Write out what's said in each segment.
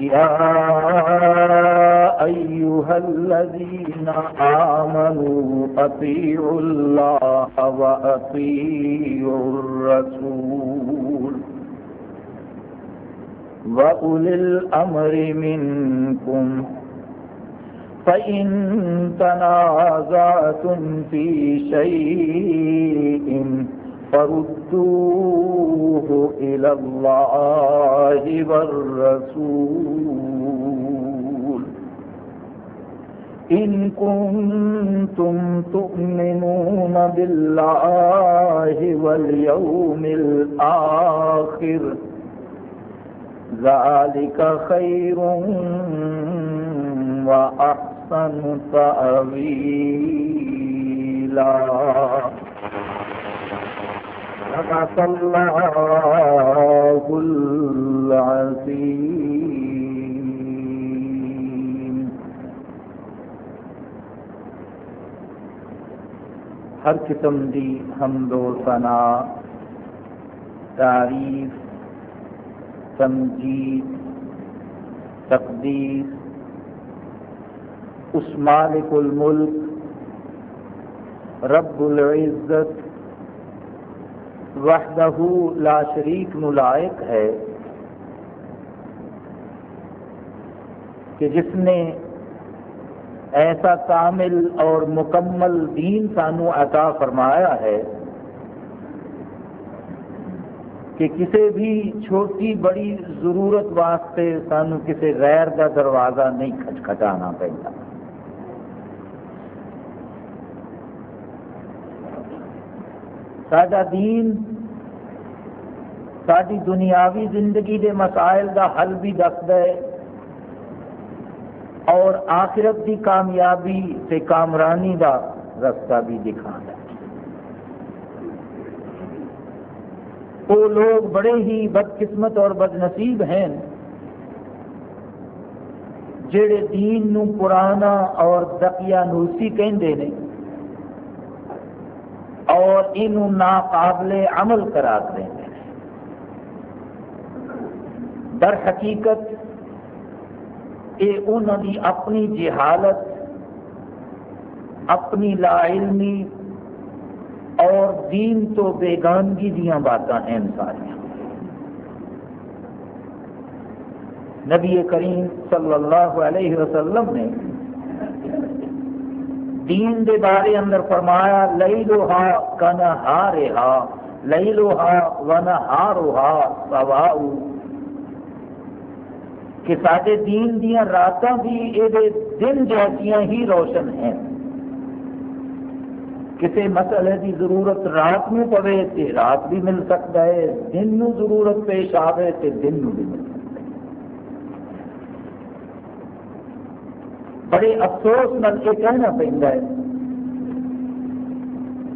يا أيها الذين آمنوا أطيعوا الله وأطيعوا الرسول وأولي الأمر منكم فإن تنازعتم في شيء فردوه إلى الله والرسول إن كنتم تؤمنون بالله واليوم الآخر ذلك خير وأحسن تأويلا صدق الله العظيم ہر قسم دی حمد و ثنا، تعریف، تمجید، تقدیر، اس مالک الملک، رب العزت وحدہ لا شریک نلائق ہے کہ جس نے ایسا کامل اور مکمل دین سانو عطا فرمایا ہے کہ کسی بھی چھوٹی بڑی ضرورت واسطے سانو کسی غیر کا دروازہ نہیں کھٹکھٹانا پڑتا سڈا دین ساری دنیاوی زندگی دے مسائل دا حل بھی دستا ہے اور آخرت دی کامیابی سے کامرانی دا رستہ بھی دکھا ہے۔ وہ لوگ بڑے ہی بدقسمت اور بد نصیب ہیں جڑے دین نو پرانا اور دقیا نوسی کہندے ہیں اور انہوں ناقابل عمل کرا دیں در حقیقت یہ انہوں کی اپنی جہالت، اپنی لا علمی اور دین تو بیگانگی دیا باتیں ہیں سارا نبی کریم صلی اللہ علیہ وسلم نے دین دے بارے اندر فرمایا لئی لو ہا کن ہا رہا لئی لو ہا ون ہا روہا کہ سارے دین دیا راتاں بھی یہ دن جیسیاں ہی روشن ہیں۔ کسی مسئلے کی ضرورت رات میں پوے تو رات بھی مل سکتا ہے، دن نو ضرورت پیش آئے تو دن نو بھی مل سکتا ہے۔ بڑے افسوس نال یہ کہنا پہنتا ہے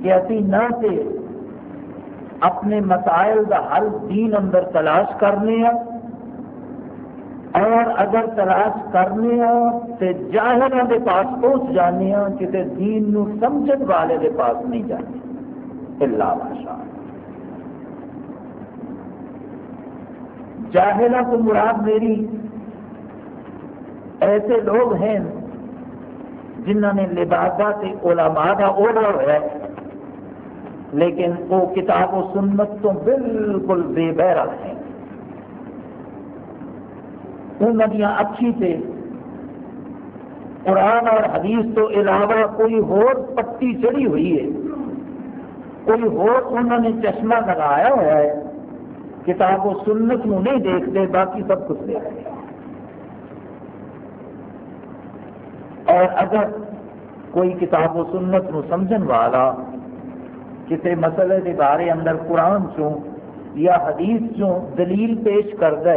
کہ ابھی نہ تے اپنے مسائل کا حل دین اندر تلاش کرنے ہیں اور اگر تلاش کرنے ہاں تو جاہر کے پاس پہنچ جانے ہاں کسی دین نو سمجھن والے کے پاس نہیں جانے۔ اللہ بادشاہ۔ جاہلہ کو مراد میری ایسے لوگ ہیں جنہ نے لبادہ سے علماء کا اوڑا ہوا ہے، لیکن وہ کتاب و سنت تو بالکل بے بہرا ہیں انہوں اچھی سے قرآن اور حدیث تو علاوہ کوئی اور پٹی چڑھی ہوئی ہے۔ کوئی اور انہوں نے چشمہ لگایا ہوا ہے، کتاب و سنت نو نہیں دیکھتے، باقی سب کچھ دیکھتے اور اگر کوئی کتاب و سنت نو سمجھن والا کسی مسئلے کے بارے اندر قرآن چوں یا حدیث چوں دلیل پیش کرد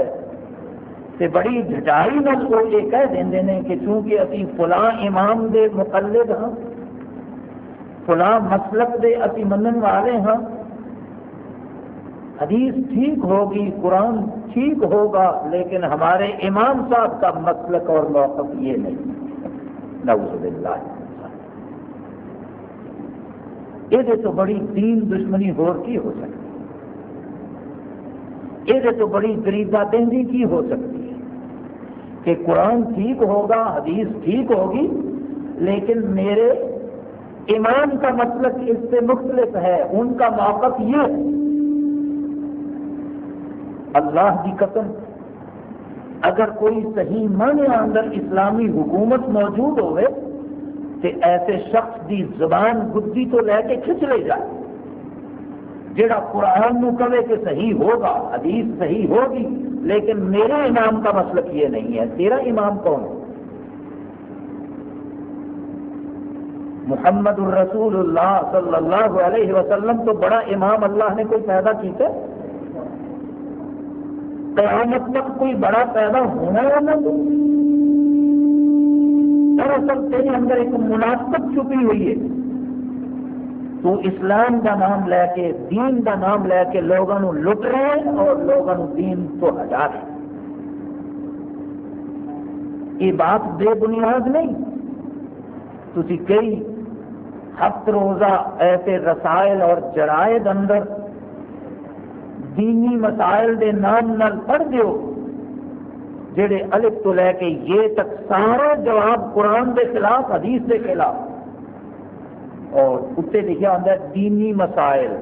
تے بڑی جھٹائی نال وہ یہ کہہ دیں نے کہ چونکہ اسی فلاں امام دے مقلد ہاں فلاں مسلک دے اسی منن والے ہاں حدیث ٹھیک ہوگی، قرآن ٹھیک ہوگا، لیکن ہمارے امام صاحب کا مسلک اور موقف یہ نہیں۔ نعوذ باللہ. یہ تو بڑی دین دشمنی ہو کی ہو سکتی یہ تو بڑی گریبا دہی کی ہو سکتی ہے. کہ قرآن ٹھیک ہوگا، حدیث ٹھیک ہوگی، لیکن میرے ایمان کا مطلب اس سے مختلف ہے، ان کا موقف یہ اللہ کی قسم اگر کوئی صحیح معنی اندر اسلامی حکومت موجود ہوئے تو ایسے شخص دی زبان بدھی تو لے کے کھچ لے جائے۔ جڑا قرآن نو کہے کہ صحیح ہوگا، حدیث صحیح ہوگی، لیکن میرے امام کا مسلک یہ نہیں ہے۔ تیرا امام کون ہے؟ محمد الرسول اللہ صلی اللہ علیہ وسلم تو بڑا امام اللہ نے کوئی پیدا کیتا قیامت مطلب تک کوئی بڑا پیدا ہونا ہے نہ دراصل تیرے اندر ایک مناسبت چھپی ہوئی ہے۔ تو اسلام کا نام لے کے، دین کا نام لے کے لوگوں لٹ رہے ہیں اور لوگوں دین تو ہٹا رہے یہ بات بے بنیاد نہیں۔ تھی کئی ہفت روزہ ایسے رسائل اور جرائد اندر دینی مسائل دے نام نال پڑھ دیو، جڑے الف تو لے کے یہ تک سارا جواب قرآن دے خلاف، حدیث دے خلاف۔ اور اتنے لکھا ہوتا ہے دینی مسائل۔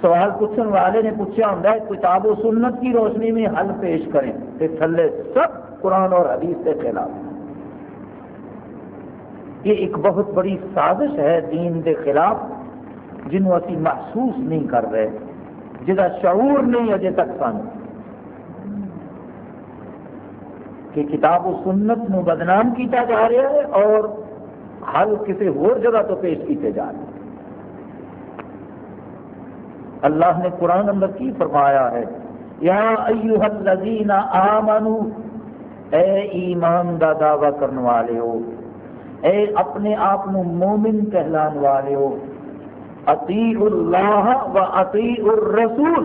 سوال پوچھنے والے نے پوچھا ہوتا ہے، کتاب و سنت کی روشنی میں حل پیش کریں کہ تھلے سب قرآن اور حدیث کے خلاف۔ یہ ایک بہت بڑی سازش ہے دین کے خلاف، جنہوں اسی محسوس نہیں کر رہے۔ جہاں شعور نہیں اجے تک سن کہ کتاب و سنت نو بدنام کیتا جا رہا ہے اور حل کسی اور جگہ تو پیش کیتے جا رہے ہیں۔ اللہ نے قرآن اندر کی فرمایا ہے، یا ایوہ الذین آمنو، اے ایمان دا دعویٰ کرنے والے ہو، اے اپنے آپ مومن کہلان والے ہو۔ اطیع اللہ و اطیع الرسول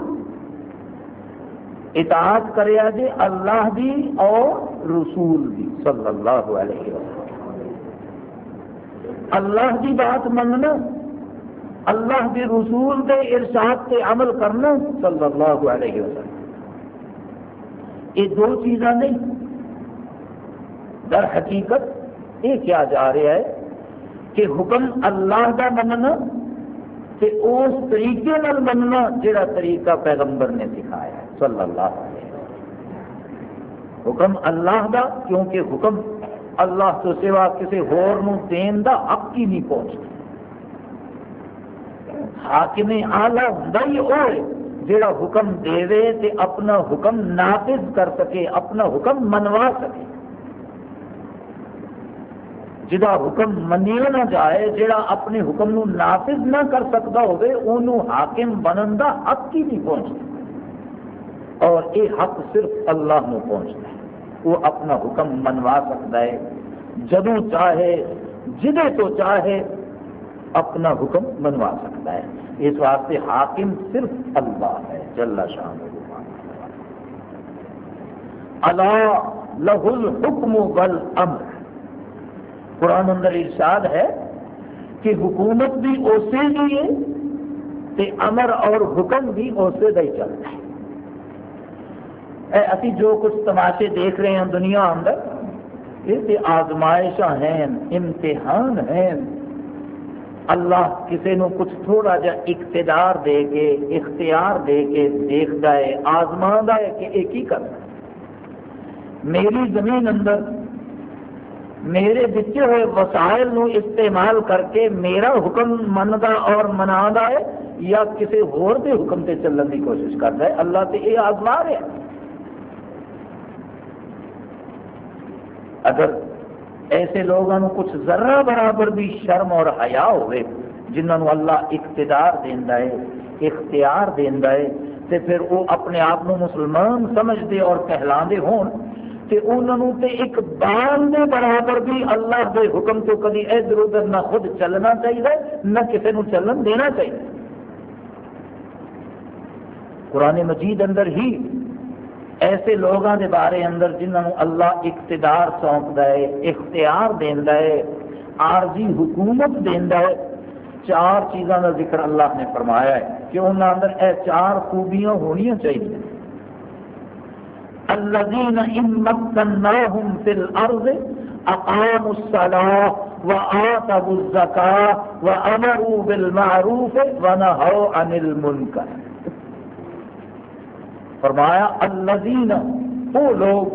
اطاعت کریا جے اللہ دی اور رسول دی، صلی اللہ علیہ وسلم۔ اللہ کی بات مننا، اللہ کے رسول کے ارشاد سے عمل کرنا، صلی اللہ علیہ وسلم۔ یہ دو چیزاں نہیں، در حقیقت یہ کیا جا رہا ہے کہ حکم اللہ کا مننا کہ اس طریقے نال مننا جڑا طریقہ پیغمبر نے سکھایا ہے، صلی اللہ علیہ وسلم۔ حکم اللہ کا کیونکہ حکم اللہ تو سوا کسی ہور نو دین دا حق ہی نہیں پہنچتا۔ حاکم آلہ ہوں ہی وہ جڑا حکم دے تے اپنا حکم نافذ کر سکے، اپنا حکم منوا سکے۔ جدا حکم منیا نہ جائے جڑا اپنے حکم نو نافذ نہ کر سکتا ہوئے انہوں حاکم بنن دا حق ہی نہیں پہنچتا۔ اور یہ حق صرف اللہ نو پہنچتا ہے۔ وہ اپنا حکم منوا سکتا ہے۔ جدو چاہے، جدے تو چاہے، اپنا حکم منوا سکتا ہے۔ اس واسطے حاکم صرف اللہ ہے، جل شان اللہ لہ الحکم بل امر قرآن اندر ارشاد ہے کہ حکومت بھی اسی ہی ہے تے امر اور حکم بھی اسی کا ہی چلتا ہے۔ اے اسی جو کچھ تماشے دیکھ رہے ہیں دنیا اندر، یہ آزمائش ہیں، امتحان ہیں۔ اللہ کسی نو کچھ تھوڑا جا اقتدار دے کے، اختیار دے کے دیکھتا ہے آزما ہے کہ ایک ہی کرنا۔ میری زمین اندر میرے بچے ہوئے وسائل نو استعمال کر کے میرا حکم منتا اور منا ہے یا کسی ہور دے حکم تے چلن کی کوشش کرتا ہے؟ اللہ تے یہ آزما رہا ہے۔ اگر ایسے لوگوں کچھ ذرہ برابر بھی شرم اور حیا ہوئے جنہوں اللہ اقتدار دینا ہے، اختیار دینا ہے، تے پھر وہ اپنے آپ مسلمان سمجھتے اور کہلاندے ہون تے انہوں تے ایک بان دے برابر بھی اللہ دے حکم تو کبھی ادھر ادھر نہ خود چلنا چاہیے، نہ کسی نو چلن دینا چاہیے۔ قرآن مجید اندر ہی ایسے لوگوں کے بارے اندر جنہوں اللہ اقتدار سونپتا ہے، اختیار دینا ہے، عارضی حکومت دینا ہے۔ چار چیزوں کا ذکر اللہ نے فرمایا ہے کہ انہوں اندر اے چار خوبیاں ہونی چاہیے۔ الذين إن مكناهم في الأرض أقاموا الصلاة وآتوا الزكاة وأمروا بالمعروف ونهوا عن المنكر. فرمایا، الذين، وہ لوگ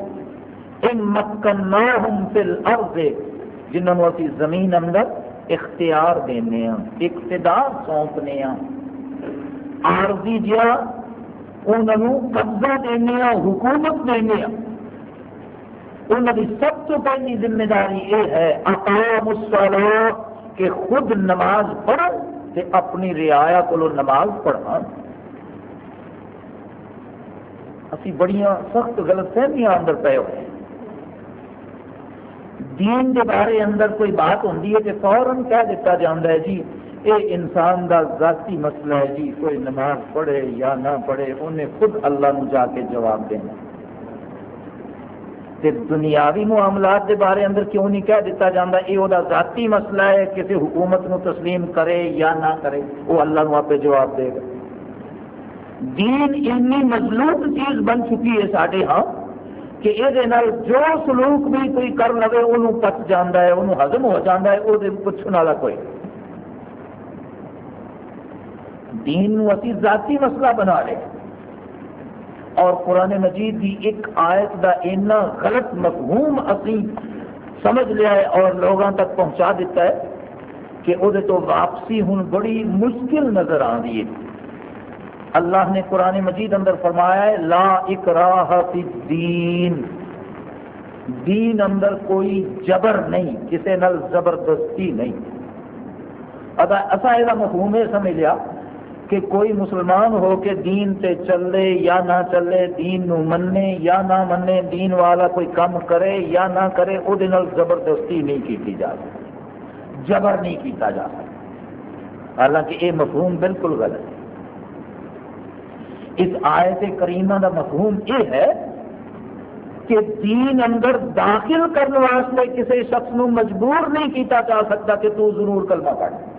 ان مکناہم فی الارض جنہوں نے اسی زمین اندر اختیار دینے ہیں، اقتدار سونپنے ہیں، عارضی جہاں انہوں قبضہ دینے حکومت دینے۔ انہوں کی سب تو پہلی ذمہ داری یہ ہے، اقام کہ خود نماز پڑھن تے اپنی رعایا کو نماز پڑھا اسی بڑیاں سخت غلط فہمیاں اندر پے ہوئے دین کے بارے اندر کوئی بات ہوتی ہے کہ فوراً کہہ دیتا جاتا ہے جی یہ انسان دا ذاتی مسئلہ ہے جی کوئی نماز پڑھے یا نہ پڑھے، انہیں خود اللہ نو جا کے جواب دینا۔ تے دنیاوی معاملات کے بارے اندر کیوں نہیں کہہ دیتا جاتا یہ وہ ذاتی مسئلہ ہے، کسی حکومت نو تسلیم کرے یا نہ کرے، وہ اللہ نو آپ جواب دے گا۔ دین اینی مضبوط چیز بن چکی ہے سارے ہاں کہ یہ جو سلوک بھی کوئی کر لے وہ پچ جانا ہے وہ ہزم ہو جاتا ہے وہ پوچھنے والا کوئی۔ دین اسی ذاتی مسئلہ بنا رہے اور قرآن مجید کی ایک آیت کا اینا غلط مفہوم اسی سمجھ لیا ہے اور لوگوں تک پہنچا دیتا ہے کہ وہ تو واپسی ہوں بڑی مشکل نظر آ رہی ہے۔ اللہ نے قرآن مجید اندر فرمایا ہے، لا اکراہ فی الدین۔ دین اندر کوئی جبر نہیں کسی نال زبردستی نہیں۔ اصا یہ مفہوم یہ سمجھ لیا۔ کہ کوئی مسلمان ہو کے دین تے چلے یا نہ چلے، دین نو مننے یا نہ مننے دین والا کوئی کام کرے یا نہ کرے وہ زبردستی نہیں کی جا سکتی، جبر نہیں کیتا جا سکتا۔ حالانکہ یہ مفہوم بالکل غلط ہے۔ اس آیت کریمہ کا مفہوم یہ ہے کہ دین اندر داخل کرنے واسطے کسی شخص نو مجبور نہیں کیتا جا سکتا کہ تو ضرور کلمہ پڑھ۔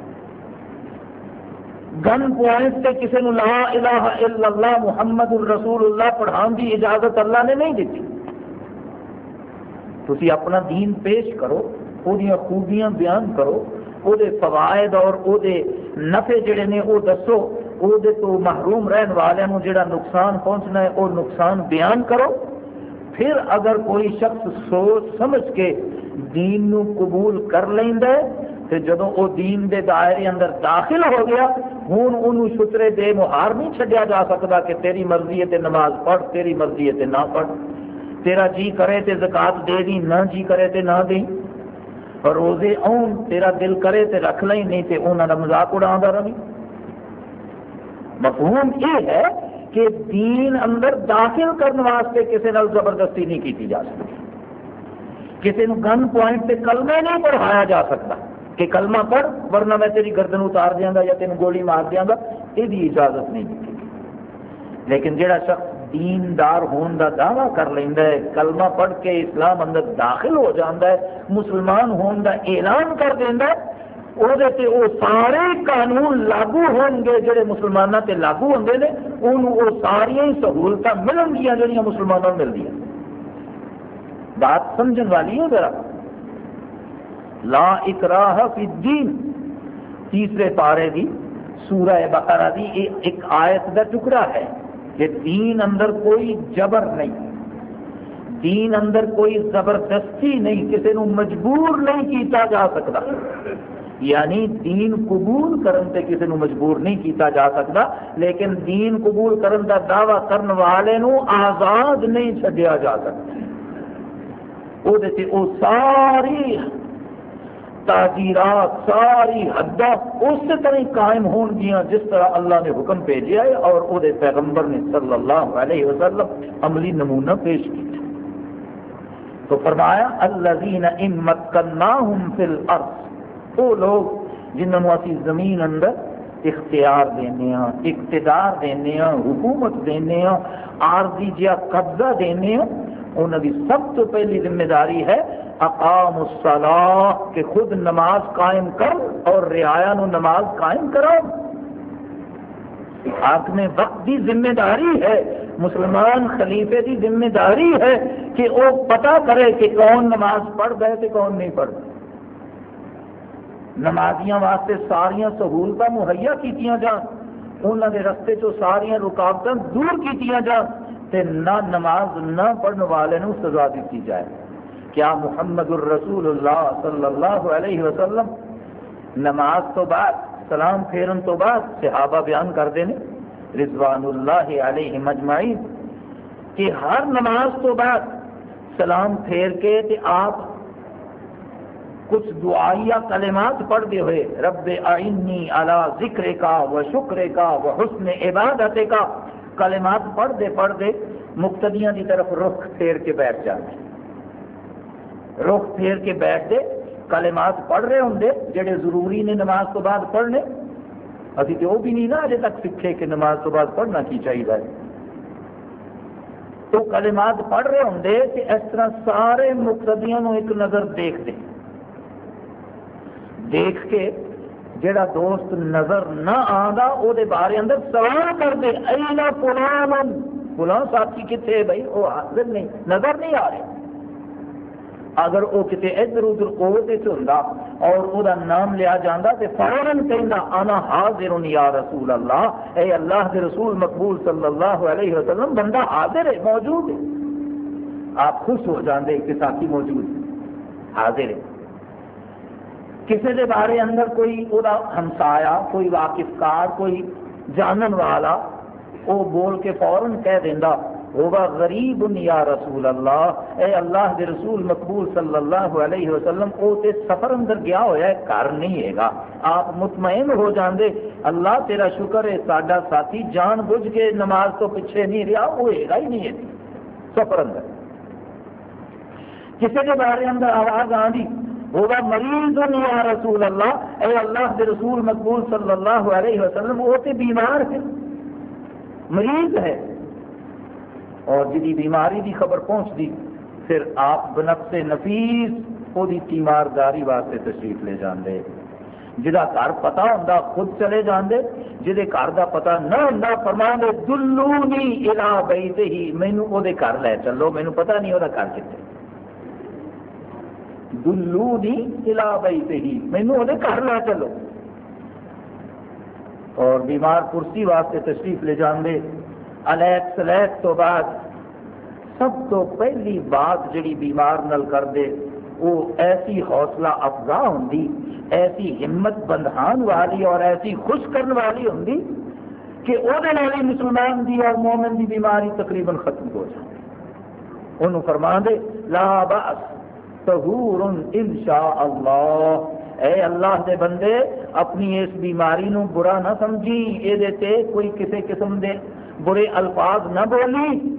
گن پوائنٹ سے کسی نے لا الہ الا اللہ محمد الرسول اللہ پڑھان کی اجازت اللہ نے نہیں دیتی۔ تھی اپنا دین پیش کرو وہ خوبیاں بیان کرو وہ فوائد اور وہ نفے جڑے نے وہ دسو وہ تو محروم رہن والوں جڑا نقصان پہنچنا ہے وہ نقصان بیان کرو۔ پھر اگر کوئی شخص سوچ سمجھ کے دین نو قبول کر لینا ہے تو جدو وہ دین دے دائرے اندر داخل ہو گیا ہوں ان شترے دے مہار نہیں چڈیا جا سکتا کہ تیری مرضی ہے تے نماز پڑھ، تیری مرضی ہے تے نہ پڑھ۔ تیرا جی کرے تے زکات دے دی، نہ جی کرے تے نہ دیں روزے آن، تیرا دل کرے تے رکھ لیں، نہیں تے انہوں کا مزاق اڑا رہی مفہوم یہ ہے کہ دین اندر داخل کرنے واسطے کسی نال زبردستی نہیں کی جا سکتی۔ کسی گن پوائنٹ سے کلمے نہیں پڑھایا جا سکتا۔ کہ کلمہ پڑھ، ورنہ میں تیری گردن اتار دیا گا یا تین گولی مار دیا گا، یہ اجازت نہیں دی لیکن جہاں شخص دیندار ہون کا دعویٰ کر لینا ہے، کلمہ پڑھ کے اسلام اندر داخل ہو جاتا ہے، مسلمان ہون کا اعلان کر دینا ہے وہ سارے قانون لاگو ہون گے جڑے مسلمانوں سے لاگو ہوتے ہیں وہ ساریا سہولت ملن گیا جہاں مسلمانوں مل دیا بات سمجھن والی ہے ذرا۔ لا اکراہ فی الدین۔ تیسرے پارے دی سورہ بقرہ دی ایک آیت کا ٹکڑا ہے کہ دین اندر کوئی جبر نہیں۔ دین اندر کوئی زبردستی نہیں، کسی نو مجبور نہیں کیتا جا سکتا۔ یعنی دین قبول کرن تے کسی نو مجبور نہیں کیتا جا سکتا، لیکن دین قبول کرن دا دعویٰ کرن والے نو آزاد نہیں چھڈیا جا سکتا۔ او دے او ساری تاجیرات ساری حداں اس طرح قائم ہون گیا جس طرح اللہ نے حکم بھیجا ہے اور وہ پیغمبر نے صلی اللہ علیہ وسلم عملی نمونہ پیش کیا۔ تو فرمایا، الذین ان مکناہم فی الارض وہ لوگ جنہوں اسی زمین اندر اختیار دینے ہاں اقتدار دینے ہاں حکومت دینے ہاں عارضی جہا قبضہ دینے ہاں انہوں کی سب تو پہلی ذمہ داری ہے اقام الصلاح کہ خود نماز قائم کر اور رعایا نو نماز قائم کرو۔ آپ میں وقت کی ذمہ داری ہے، مسلمان خلیفے کی ذمہ داری ہے کہ وہ پتا کرے کہ کون نماز پڑھتا ہے کون نہیں پڑھتا نمازیاں واسطے ساریا سہولت مہیا کی جان انہوں کے رستے چو ساریا رکاوٹ دور کی جان تے نہ نماز نہ پڑھنے والے سزا دیتی جائے۔ کیا محمد الرسول اللہ صلی اللہ علیہ وسلم نماز تو بعد، سلام پھیرن تو بعد صحابہ بیان کرتے ہیں رضوان اللہ علیہ مجمعین، کہ ہر نماز تو بعد سلام پھیر کے تے آپ کچھ دعائیا کلمات پڑھتے ہوئے، رب آئینی علی ذکر کا و شکر کا و حسن عبادت کا کلمات پڑھتے پڑھتے مقتدیاں کی طرف رخ پھیر کے بیٹھ جاتے رخ پھیر کے بیٹھتے کلمات پڑھ رہے ہوں جڑے ضروری نے نماز تو بعد پڑھنے۔ ابھی تو وہ بھی نہیں نا اجے تک سیکھے کہ نماز تو بعد پڑھنا کی چاہیے۔ تو کلمات پڑھ رہے ہوں کہ اس طرح سارے مقتدیاں ایک نظر دیکھ دیں دیکھ کے جڑا دوست نظر نہ آتا وہ بارے اندر سوال کر دے، اینا فلان فلان ساتھی کتنے بھائی؟ وہ حاضر نہیں، نظر نہیں آ رہے۔ اگر وہ کسی ادھر ادھر قوت ہوں اور وہ نام لیا جاتا تو فوراً کہنا آنا حاضر یا رسول اللہ. اے اللہ کے رسول مقبول صلی اللہ علیہ وسلم، بندہ حاضر ہے، موجود ہے۔ آپ خوش ہو جاندے کہ ساتھی موجود ہے، حاضر ہے۔ کسی کے بارے اندر کوئی وہ ہمسایا کوئی واقف کار کوئی جانن والا وہ بول کے فوراً کہہ دینا ہوگا غریب یا رسول اللہ؟ اے اللہ کے رسول مقبول صلی اللہ علیہ وسلم، او تے سفر اندر گیا ہوا ہے گھر نہیں ہے گا۔ آپ مطمئن ہو جاندے، اللہ تیرا شکر ہے، ساڈا ساتھی جان بوجھ کے نماز تو پیچھے نہیں رہا وہ ہے گا ہی نہیں ہے۔ سفر اندر۔ کسی کے بارے اندر آواز آندی ہوگا مریض یا رسول اللہ؟ اے اللہ کے رسول مقبول صلی اللہ علیہ وسلم وہ تے بیمار ہے۔ مریض ہے۔ اور جی بیماری دی خبر پہنچ دی، پھر آپ بنفس نفیس وہ تیمارداری واسطے تشریف لے جاندے۔ جہاں گھر پتا ہوں خود چلے جاندے۔ جہے گھر کا پتا نہ ہوں فرما دے دلو نہیں الا بئی ہی مینو وہ گھر لے چلو مینو پتا نہیں وہ گھر کتنے دلو نہیں الا بئی ہی مینو وہ گھر لے چلو۔ اور بیمار کرسی واسطے تشریف لے جاندے۔ الیک سلیک تو بعد سب تو پہلی بات جڑی بیمار نل کر دے وہ ایسی حوصلہ افزا ہوں ایسی ہمت بندھان والی اور ایسی خوش کرنے والی ہوں کہ وہ مسلمان دی اور مومن دی بیماری تقریباً ختم ہو جائے انہوں فرما دے، لا باس تہور انشاء اللہ اے اللہ دے بندے، اپنی اس بیماری نو برا نہ سمجھی یہ کوئی کسی قسم دے برے الفاظ نہ بولی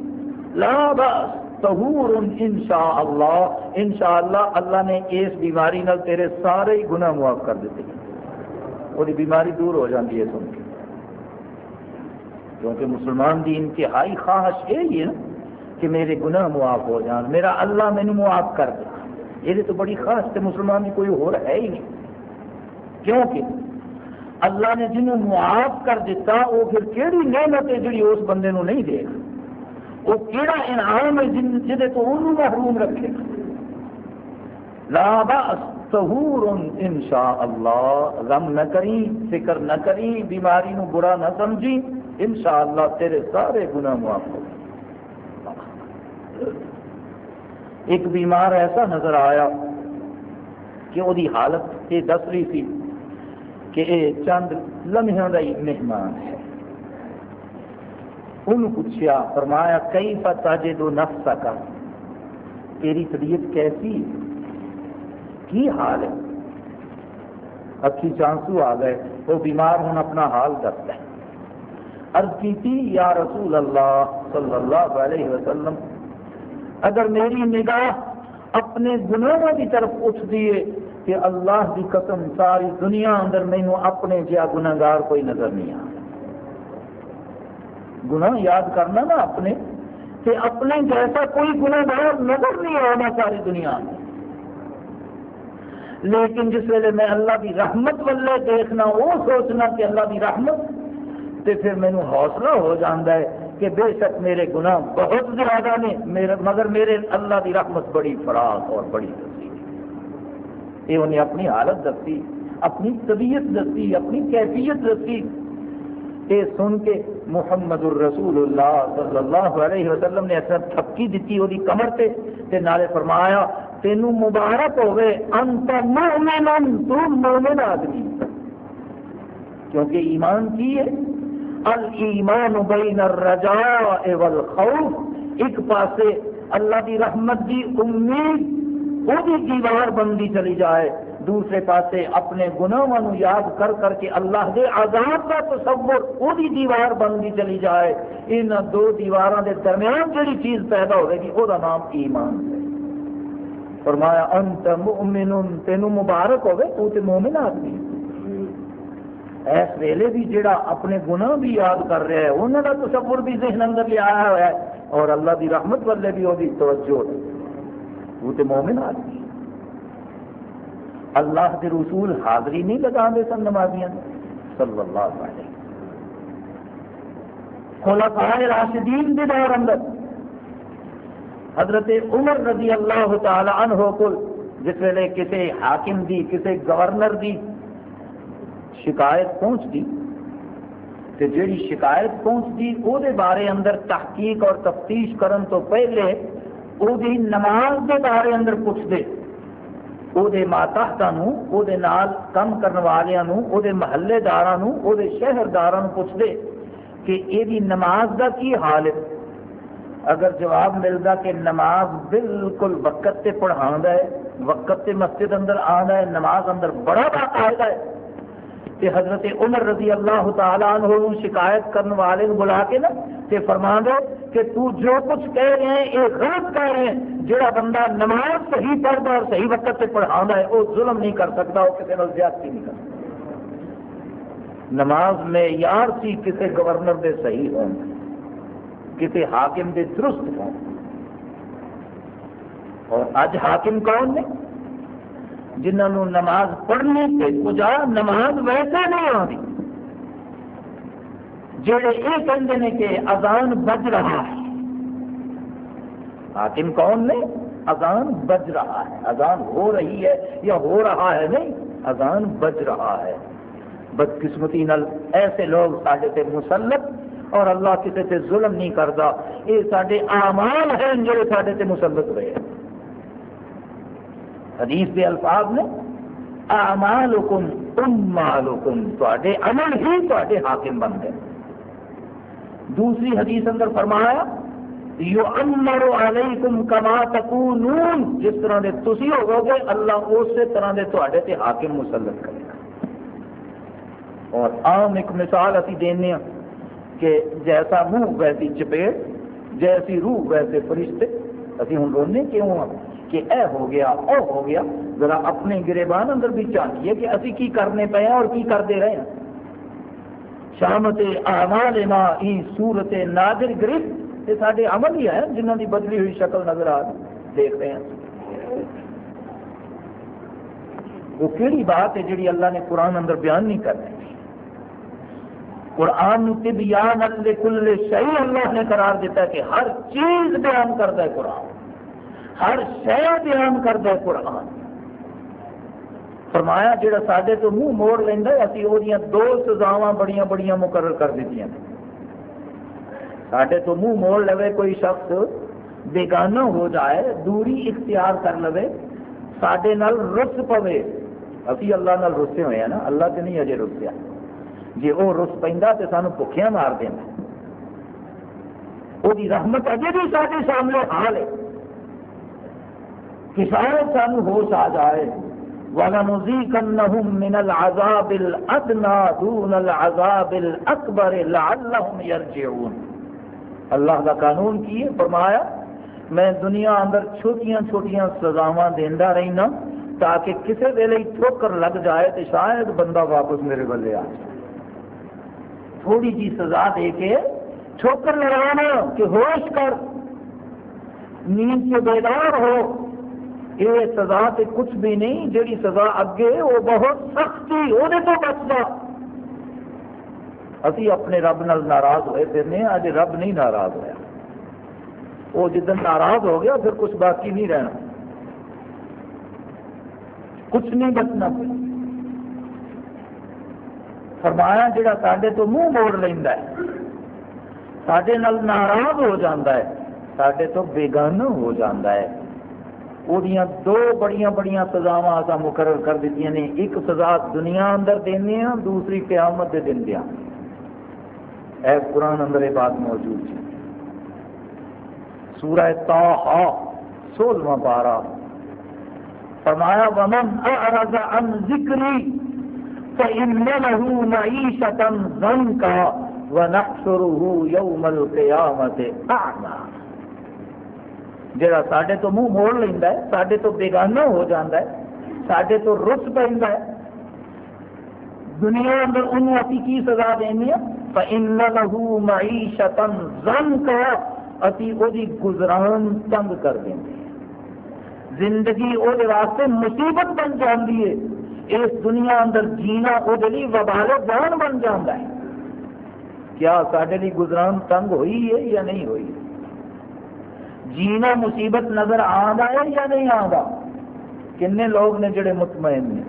لا بس تہور انشاء اللہ انشاء اللہ اللہ نے اس بیماری نال تیرے سارے گناہ معاف کر دیتے وہ بیماری دور ہو جاتی ہے سن کے۔ کیونکہ مسلمان دی انتہائی خواہش یہی ہے نا کہ میرے گناہ معاف ہو جان، میرا اللہ مینو معاف کر دے۔ یہ تو بڑی خاص تے مسلمان کی کوئی ہو ہے ہی نہیں۔ کیونکہ اللہ نے جنہوں معاف کر دیتا، وہ پھر کہڑی نعمت ہے جی اس بندے نو نہیں دے گا؟ وہ کہڑا انعام ہے جن جہے تو انہوں محروم رکھے گا؟ لا باس سہور ان شاء اللہ غم نہ کری فکر نہ کری بیماری نو برا نہ سمجھی ان شاء اللہ تیرے سارے گناہ معاف ہو ایک بیمار ایسا نظر آیا کہ وہ حالت یہ دس رہی تھی کہ یہ چند لمحوں کا ہی مہمان ہے۔ ان پوچھا فرمایا کئی پتا جے دو نفس کا تیری طبیعت کیسی؟ کی حال ہے؟ اکھی چانسو آ گئے، وہ بیمار ہوں اپنا حال کرتا ہے۔ عرض کی یا رسول اللہ صلی اللہ علیہ وسلم، اگر میری نگاہ اپنے گناہوں کی طرف اٹھ دیے کہ اللہ کی قسم ساری دنیا اندر مینو اپنے جہا گناگار کوئی نظر نہیں آ گناہ یاد کرنا نا اپنے، کہ اپنے جیسا کوئی گناگار نظر نہیں آنا ساری دنیا میں۔ لیکن جس ویلے میں اللہ کی رحمت والے دیکھنا، وہ سوچنا کہ اللہ کی رحمت، تے پھر مینو حوصلہ ہو جاتا ہے کہ بے شک میرے گناہ بہت زیادہ نے، میرے، مگر میرے اللہ کی رحمت بڑی فراغ اور بڑی دسی یہ انہیں اپنی حالت دسی، اپنی طبیعت دسی، اپنی کیفیت دسی۔ یہ سن کے محمد الرسول اللہ صلی اللہ علیہ وسلم نے ایسا تھپکی دیتی وہ کمر سے تے نالے فرمایا تینوں مبارک ہوئے، انت مومن تو مومن آدمی۔ کیونکہ ایمان کی ہے؟ الایمان بین الرجاء والخوف، ایک پاسے اللہ دی رحمت دی امید۔ وہ بھی دیوار بندی چلی جائے۔ دوسرے پاسے اپنے گناہوں یاد کر کر کے اللہ دے عذاب کا تصور وہ بھی دیوار بندی چلی جائے۔ ان دو دیواراں دے درمیان جڑی چیز پیدا ہوئے گی وہ نام ایمان ہے۔ فرمایا، انت مؤمن تینوں مبارک ہوئے، تو تے مومن آدمی اس ویلے بھی جڑا اپنے گناہ بھی یاد کر رہا ہے انہوں کا تصور بھی ذہن اندر لے آیا ہوا ہے، اور اللہ دی رحمت والے بھی وہ توجہ ہے۔ وہ تو مومن آدمی اللہ کے رسول حاضری نہیں لگا دے سن نمازیاں۔ صلی اللہ علیہ۔ خلفاء راشدین کے دور اندر۔ حضرت عمر رضی اللہ تعالی عنہ کو جس ویلے کسی حاکم دی کسی گورنر دی شکایت پہنچتی تو جیڑی شکایت پہنچتی وہ بارے اندر تحقیق اور تفتیش کرن تو پہلے وہ نماز کے بارے اندر پوچھتے وہ ماتحتا کم کرنے والوں وہ محلے دار وہ شہردار پوچھتے کہ یہ نماز کا کی حال ہے اگر جواب ملتا کہ نماز بالکل وقت سے پڑھا ہے وقت سے مسجد اندر آنا ہے نماز اندر بڑا باقاعدہ ہے کہ حضرت عمر رضی اللہ تعالیٰ عنہ شکایت کرنے والے بلا کے نا تے فرما دو کہ تو جو کچھ کہہ رہے ہیں، یہ غلط کہہ رہے ہیں، جڑا بندہ نماز صحیح پڑھتا اور صحیح وقت سے پڑھا ہے، وہ ظلم نہیں کر سکتا، وہ کسی نے زیادتی نہیں کر سکتا۔ نماز میں یار سی کسی گورنر دے صحیح ہوں کسی حاکم دے درست ہوں۔ اور اج حاکم کون نے جنہوں نماز پڑھنے سے کجا نماز ویسے نہیں آتی۔ جڑے یہ کہتے ہیں کہ اذان بج رہا ہے۔ حاکم کون نے اذان بج رہا ہے۔ اذان ہو رہی ہے یا ہو رہا ہے نہیں، اذان بج رہا ہے۔ بدقسمتی نل ایسے لوگ سارے سے مسلط اور اللہ کسی سے ظلم نہیں کرتا یہ سارے اعمال ہیں جڑے سارے سے مسلط ہوئے۔ ہیں حدیث کے الفاظ نے اعمالکم امالکم تے عمل ہی تے حاکم بن گئے دوسری حدیث اندر فرمایا یو امر علیکم کما تکونون، جس طرح دے تسی ہوگو گے، اللہ اسی طرح دے تے تے حاکم مسلط کرے گا۔ اور عام ایک مثال اسی دینے ہیں کہ جیسا منہ ویسی چپیٹ جیسی روح ویسے فرشتے، اسی ہوں رونے کیوں ہیں کہ اے ہو گیا، او ہو گیا، ذرا اپنے گریبان اندر بھی چاہیے کہ اسی کی کرنے پے ہیں اور کی کرتے رہے ہیں۔ شامت اعمال ما ای صورت نادر گرفت، یہ سارے عمل ہی ہیں جنہوں کی بدلی ہوئی شکل نظر آ دیکھ رہے ہیں۔ وہ کہڑی بات ہے جڑی اللہ نے قرآن اندر بیان نہیں کر رہی۔ قرآن طبیان کل شہی اللہ نے قرار دیتا ہے کہ ہر چیز بیان کرتا ہے قرآن۔ ہر شہ بیان کر دے قرآن۔ فرمایا جڑا سڈے تو منہ موڑ لینا اسی وہ دو سزاوا بڑی بڑی مقرر کر دیتی سڈے تو منہ موڑ لے کوئی شخص بیگانہ ہو جائے، دوری اختیار کر لے سڈے رس پوے۔ ابھی اللہ نال رسے ہوئے ہیں نا، اللہ سے نہیں اجے رسیا۔ جی وہ رس پہ تو سانو بکیا مار دینا۔ وہ رحمت اجے بھی سارے سامنے حال ہے۔ کہ شاید سانو ہوش آ جائے۔ وَلَنُزِيكَنَّهُمْ مِنَ الْعَذَابِ الْأَدْنَى دُونَ الْعَذَابِ الْأَكْبَرِ لَعَلَّهُمْ يَرْجِعُونَ۔ اللہ کا قانون کی ہے، فرمایا، میں دنیا اندر چھوٹیاں چھوٹیاں سزاواں دیندا رہنا تاکہ کسی ویلے ٹھوکر لگ جائے تو شاید بندہ واپس میرے بلے آ جائے۔ تھوڑی جی سزا دے کے ٹھوکر لگانا کہ ہوش کر، نیند سے بیدار ہو یہ سزا تے کچھ بھی نہیں جیڑی سزا اگے وہ بہت سختی وہ تو بچتا۔ ابھی اپنے رب نال ناراض ہوئے پھرنے اج رب نہیں ناراض ہوا وہ جدن ناراض ہو گیا، پھر کچھ باقی نہیں رہنا۔ کچھ نہیں بچنا۔ فرمایا، جڑا سڈے تو منہ موڑ لینا ہے سڈے ناراض ہو جاتا ہے سڈے تو بےگانہ ہو جاتا ہے۔ وہ دو بڑی بڑی سزاوا اصا مقرر کر دیتی نے۔ ایک سزا دنیا اندر دینے ہاں دوسری قیامت دے دن دیا ہاں۔ اے قرآن اندر یہ بات موجود ہے۔ سورہ تاہا سولہواں پارا فرمایا، ومن اعرض عن ذکری فإن له معيشة ضنكا ونحشره يوم القيامة أعمى. جڑا سڈے تو منہ موڑ لینا ہے سڈے تو بےگانہ ہو جاتا ہے سڈے تو رس پہ دنیا اندر انہوں ابھی کی سزا دینی ہے فَإِنَّ لَهُ مَعِيشَةً ضَنْكَ اسی گزران تنگ کر دیں زندگی وہ واسطے مصیبت بن جاتی ہے اس دنیا اندر جینا وہ وبال جان بن جاتا ہے کیا سارے لیے گزران تنگ ہوئی ہے یا نہیں ہوئی جینا مصیبت نظر آتا ہے یا نہیں آتا کنے لوگ نے جڑے مطمئن نے،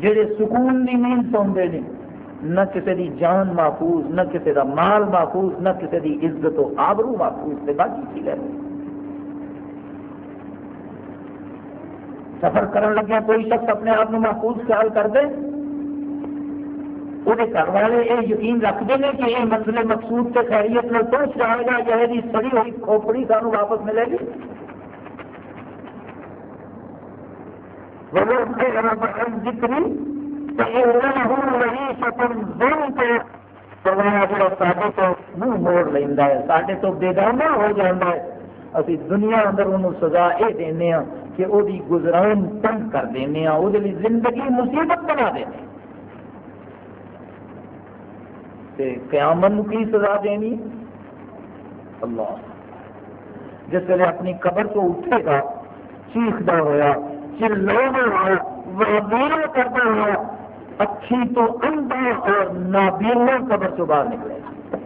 جڑے سکون کی نیند سوندے نے، نہ کسی دی جان محفوظ، نہ کسی دا مال محفوظ، نہ کسی دی عزت و آبرو محفوظ سے باقی کی لے سفر کرن لگیا کوئی شخص اپنے آپ کو محفوظ خیال کر دے وہ گھر والے یہ یقین رکھتے ہیں کہ یہ منزل مقصود سے خیریت میں پہنچ جائے گا یا یہ سڑی ہوئی کھوپڑی سانو واپس ملے گی۔ ذکری تو منہ موڑ لینا ہے۔ سڈے تو ہو جاتا ہے۔ ابھی دنیا اندر انہوں سزا یہ دینا ہاں کہ وہ گزران تنگ کر دینا ہاں، وہ زندگی مصیبت بنا دینا قیامت کی سزا دینی؟ اللہ۔ جس ویلے اپنی قبر کو اٹھے گا، چیختا ہوا چلانا ہوا ویرا کرتا ہوا، اچھی تو اندھا اور نابینا قبر سے باہر نکلے گا۔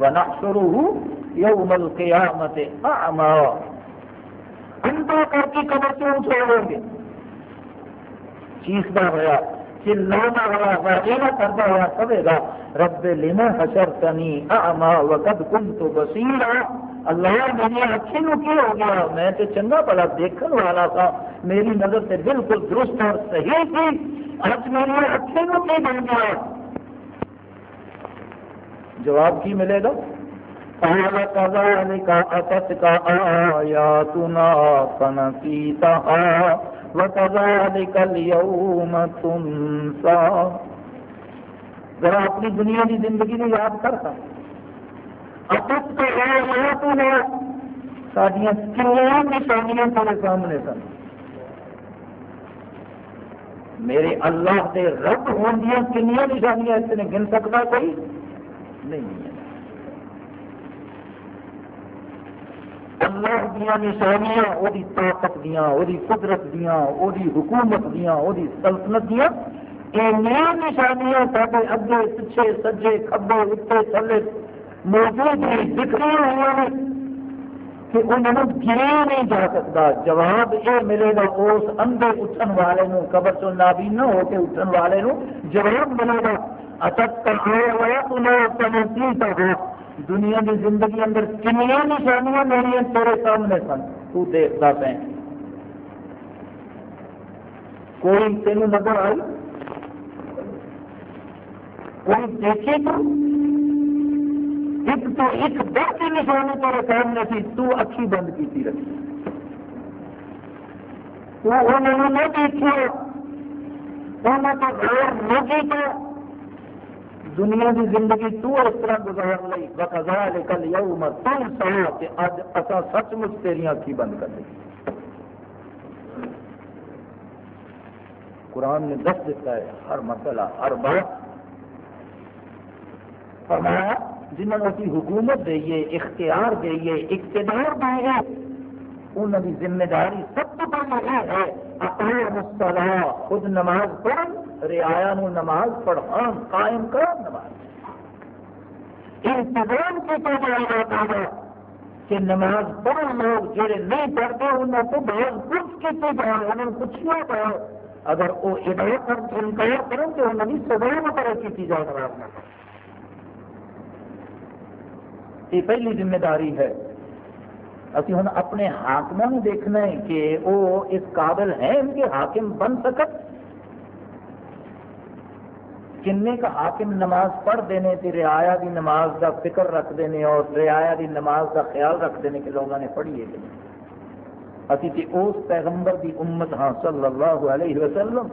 ونحشره يوم القيامة أعمى۔ اندھا کر کے قبر سے اٹھے گے۔ چیختا ہوا چلانا ہوا وغیرہ کرتا ہوا کبے گا، رب لما حشرتنی اعما وقد كنت بصیرا۔ اللہ میری اکھی نو کی ہو گیا، میں تو چنگا بڑا دیکھن والا تھا۔ میری نظر سے بالکل درست اور صحیح تھی۔ آج میری اکھی نو کی بن گیا۔ جواب کی ملے گا؟ قال كذلك أتتك آياتنا فنسيتها وكذلك اليوم تنسى۔ ذرا اپنی دنیا کی زندگی نے یاد کرتا سڈیا کنیا نشانیاں تیرے سامنے سن۔ میرے اللہ کے رب ہوا کنیا نشانیاں اس نے گن سکتا کوئی؟ نہیں اللہ دیا نشانیاں وہ طاقت دیا وہ قدرت دیا وہ حکومت دیا وہ سلطنت دیا۔ نشانیاں سارے اگے پچھے سجے کبے اتنے تھلے موجود ہیں دکھ رہی ہوئی کہ انہوں گرا نہیں جا سکتا۔ جواب یہ ملے گا اس اندر اٹھن والے نو قبر چو نابینا ہو کے اٹھن والے نو جواب ملے گا اتک کر ہوا تو نہ ہو دنیا کی زندگی اندر کنیا نشانیاں میری تیرے سامنے سن، تو دیکھتا پہ کوئی تین نظر آئی؟ کوئی دیکھے تو؟ ایک تو ایک بہت نشانی تیرے سامنے سی تو اکھی بند کی رکھی تو انہوں نے دیکھا انہوں تو غیر نہ کیا دنیا کی زندگی تو اس طرح گزار لی بقضا کل یوم تم سہا کہ اج اصا سچ مچ تیری اکھی بند کر دی۔ قرآن نے دس دیتا ہے، ہر مسئلہ، ہر بات۔ فرمایا جنہوں نے اسی حکومت دئیے، اختیار دئیے، اقتدار دئیے انہوں کی ذمہ داری سب تو پہلے یہ ہے اپنے خود نماز پڑھ رعایا نماز پڑھا قائم کر نماز۔ انتظام کیا جائے گا کہ نماز پڑھ لوگ جہے نہیں پڑھتے، انہوں کو بعض کچھ کیتے جائے انہوں پوچھنا پڑا اگر وہ ادارت کر انکار کریں تو انہوں نے سزا مقرر کی جائے نماز نہ یہ پہلی ذمہ داری ہے۔ ابھی ہوں اپنے حاکم دیکھنا ہے کہ وہ اس قابل ہیں کہ حاکم بن سکت۔ کنے کا حاکم نماز پڑھتے ہیں تو رعایا کی نماز کا فکر رکھتے ہیں اور رعایا کی نماز کا خیال رکھتے ہیں کہ لوگوں نے پڑھی ہے ابھی تو اس پیغمبر کی امت ہاں صلی اللہ علیہ وسلم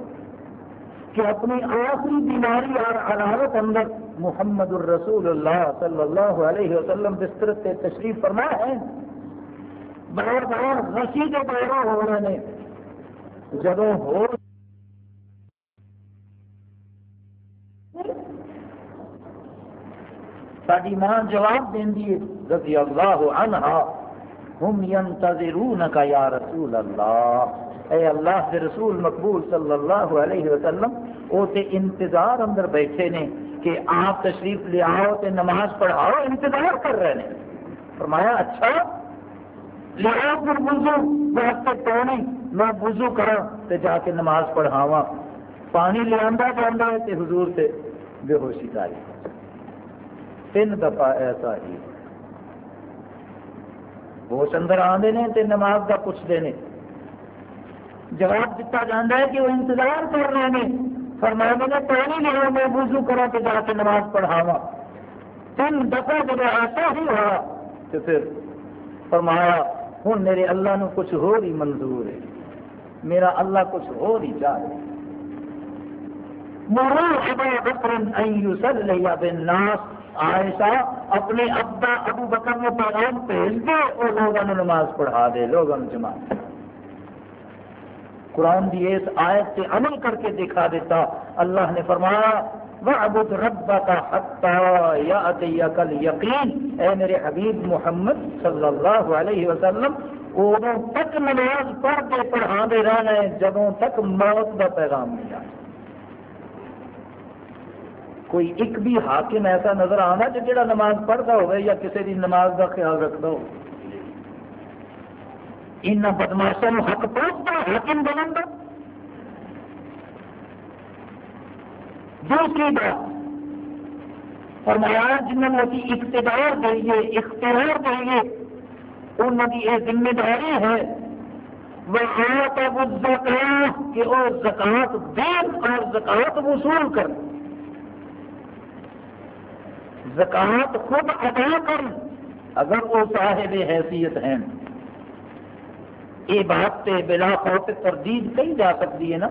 کہ اپنی آخری بیماری اور علاوت اندر محمد الرسول اللہ صلی اللہ علیہ وسلم بستر سے تشریف فرما ہے۔ بار بار رسی کے پیدا ہو رہے ہیں جب ہو ساری ماں جواب دینی رضی اللہ عنہا. ہم ینتظرونک یا رسول اللہ. اے اللہ کے رسول مقبول صلی اللہ علیہ وسلم وہ تے انتظار اندر بیٹھے نے کہ آپ تشریف لے آؤ، تے نماز پڑھاؤ، انتظار کر رہے ہیں فرمایا اچھا لیا پھر بزو واسطے پانی میں بزو کرا تے جا کے نماز پڑھاوا پانی لیا جانا ہے تے حضور سے بے ہوشی کاری تین دفعہ ایسا ہی۔ ہوش اندر آتے ہیں تے نماز کا پوچھتے ہیں جواب دیتا جاتا ہے کہ وہ انتظار کر رہے ہیں فرمایا، میں پانی لیا میں وضو کرا کے جا کے نماز پڑھاوا تین دفعہ جب ایسا ہی ہوا تو پھر فرمایا ہوں میرے اللہ نو کچھ ہو ہی منظور ہے۔ میرا اللہ کچھ ہو ہی چاہے۔ مرو ابا بکر ان یصلی بالناس۔ عائشہ اپنے ابا ابو بکر میں پیغام بھیج دے اور لوگوں نے نماز پڑھا دے، لوگوں نے جماعت قرآن کی اس آیت سے عمل کر کے دکھا دیتا۔ اللہ نے فرمایا، وَعْبُدْ رَبَّكَ حَتَّى يَأْتِيَكَ الْيَقِينَ اے میرے حبیب محمد صلی اللہ علیہ وسلم ادو تک نماز پڑھ کے پڑھا دے رہنا ہے جدوں تک موت کا پیغام نہیں آیا کوئی ایک بھی حاکم ایسا نظر آنا جو جڑا نماز پڑھتا ہوئے یا کسی کی نماز کا خیال رکھتا ہو ان بدماشوں حق پہنچتا حاکم بنن کا دوسری بات، فرمایا جنہوں نے اقتدار دئیے، اختیار دئیے انہوں کی یہ ذمہ داری ہے، وہ کہ وہ زکات دین اور زکات وصول کر زکات خود ادا کر اگر وہ صاحب حیثیت ہیں، یہ بات تے بلا خوف تردید کہی جا سکتی ہے نا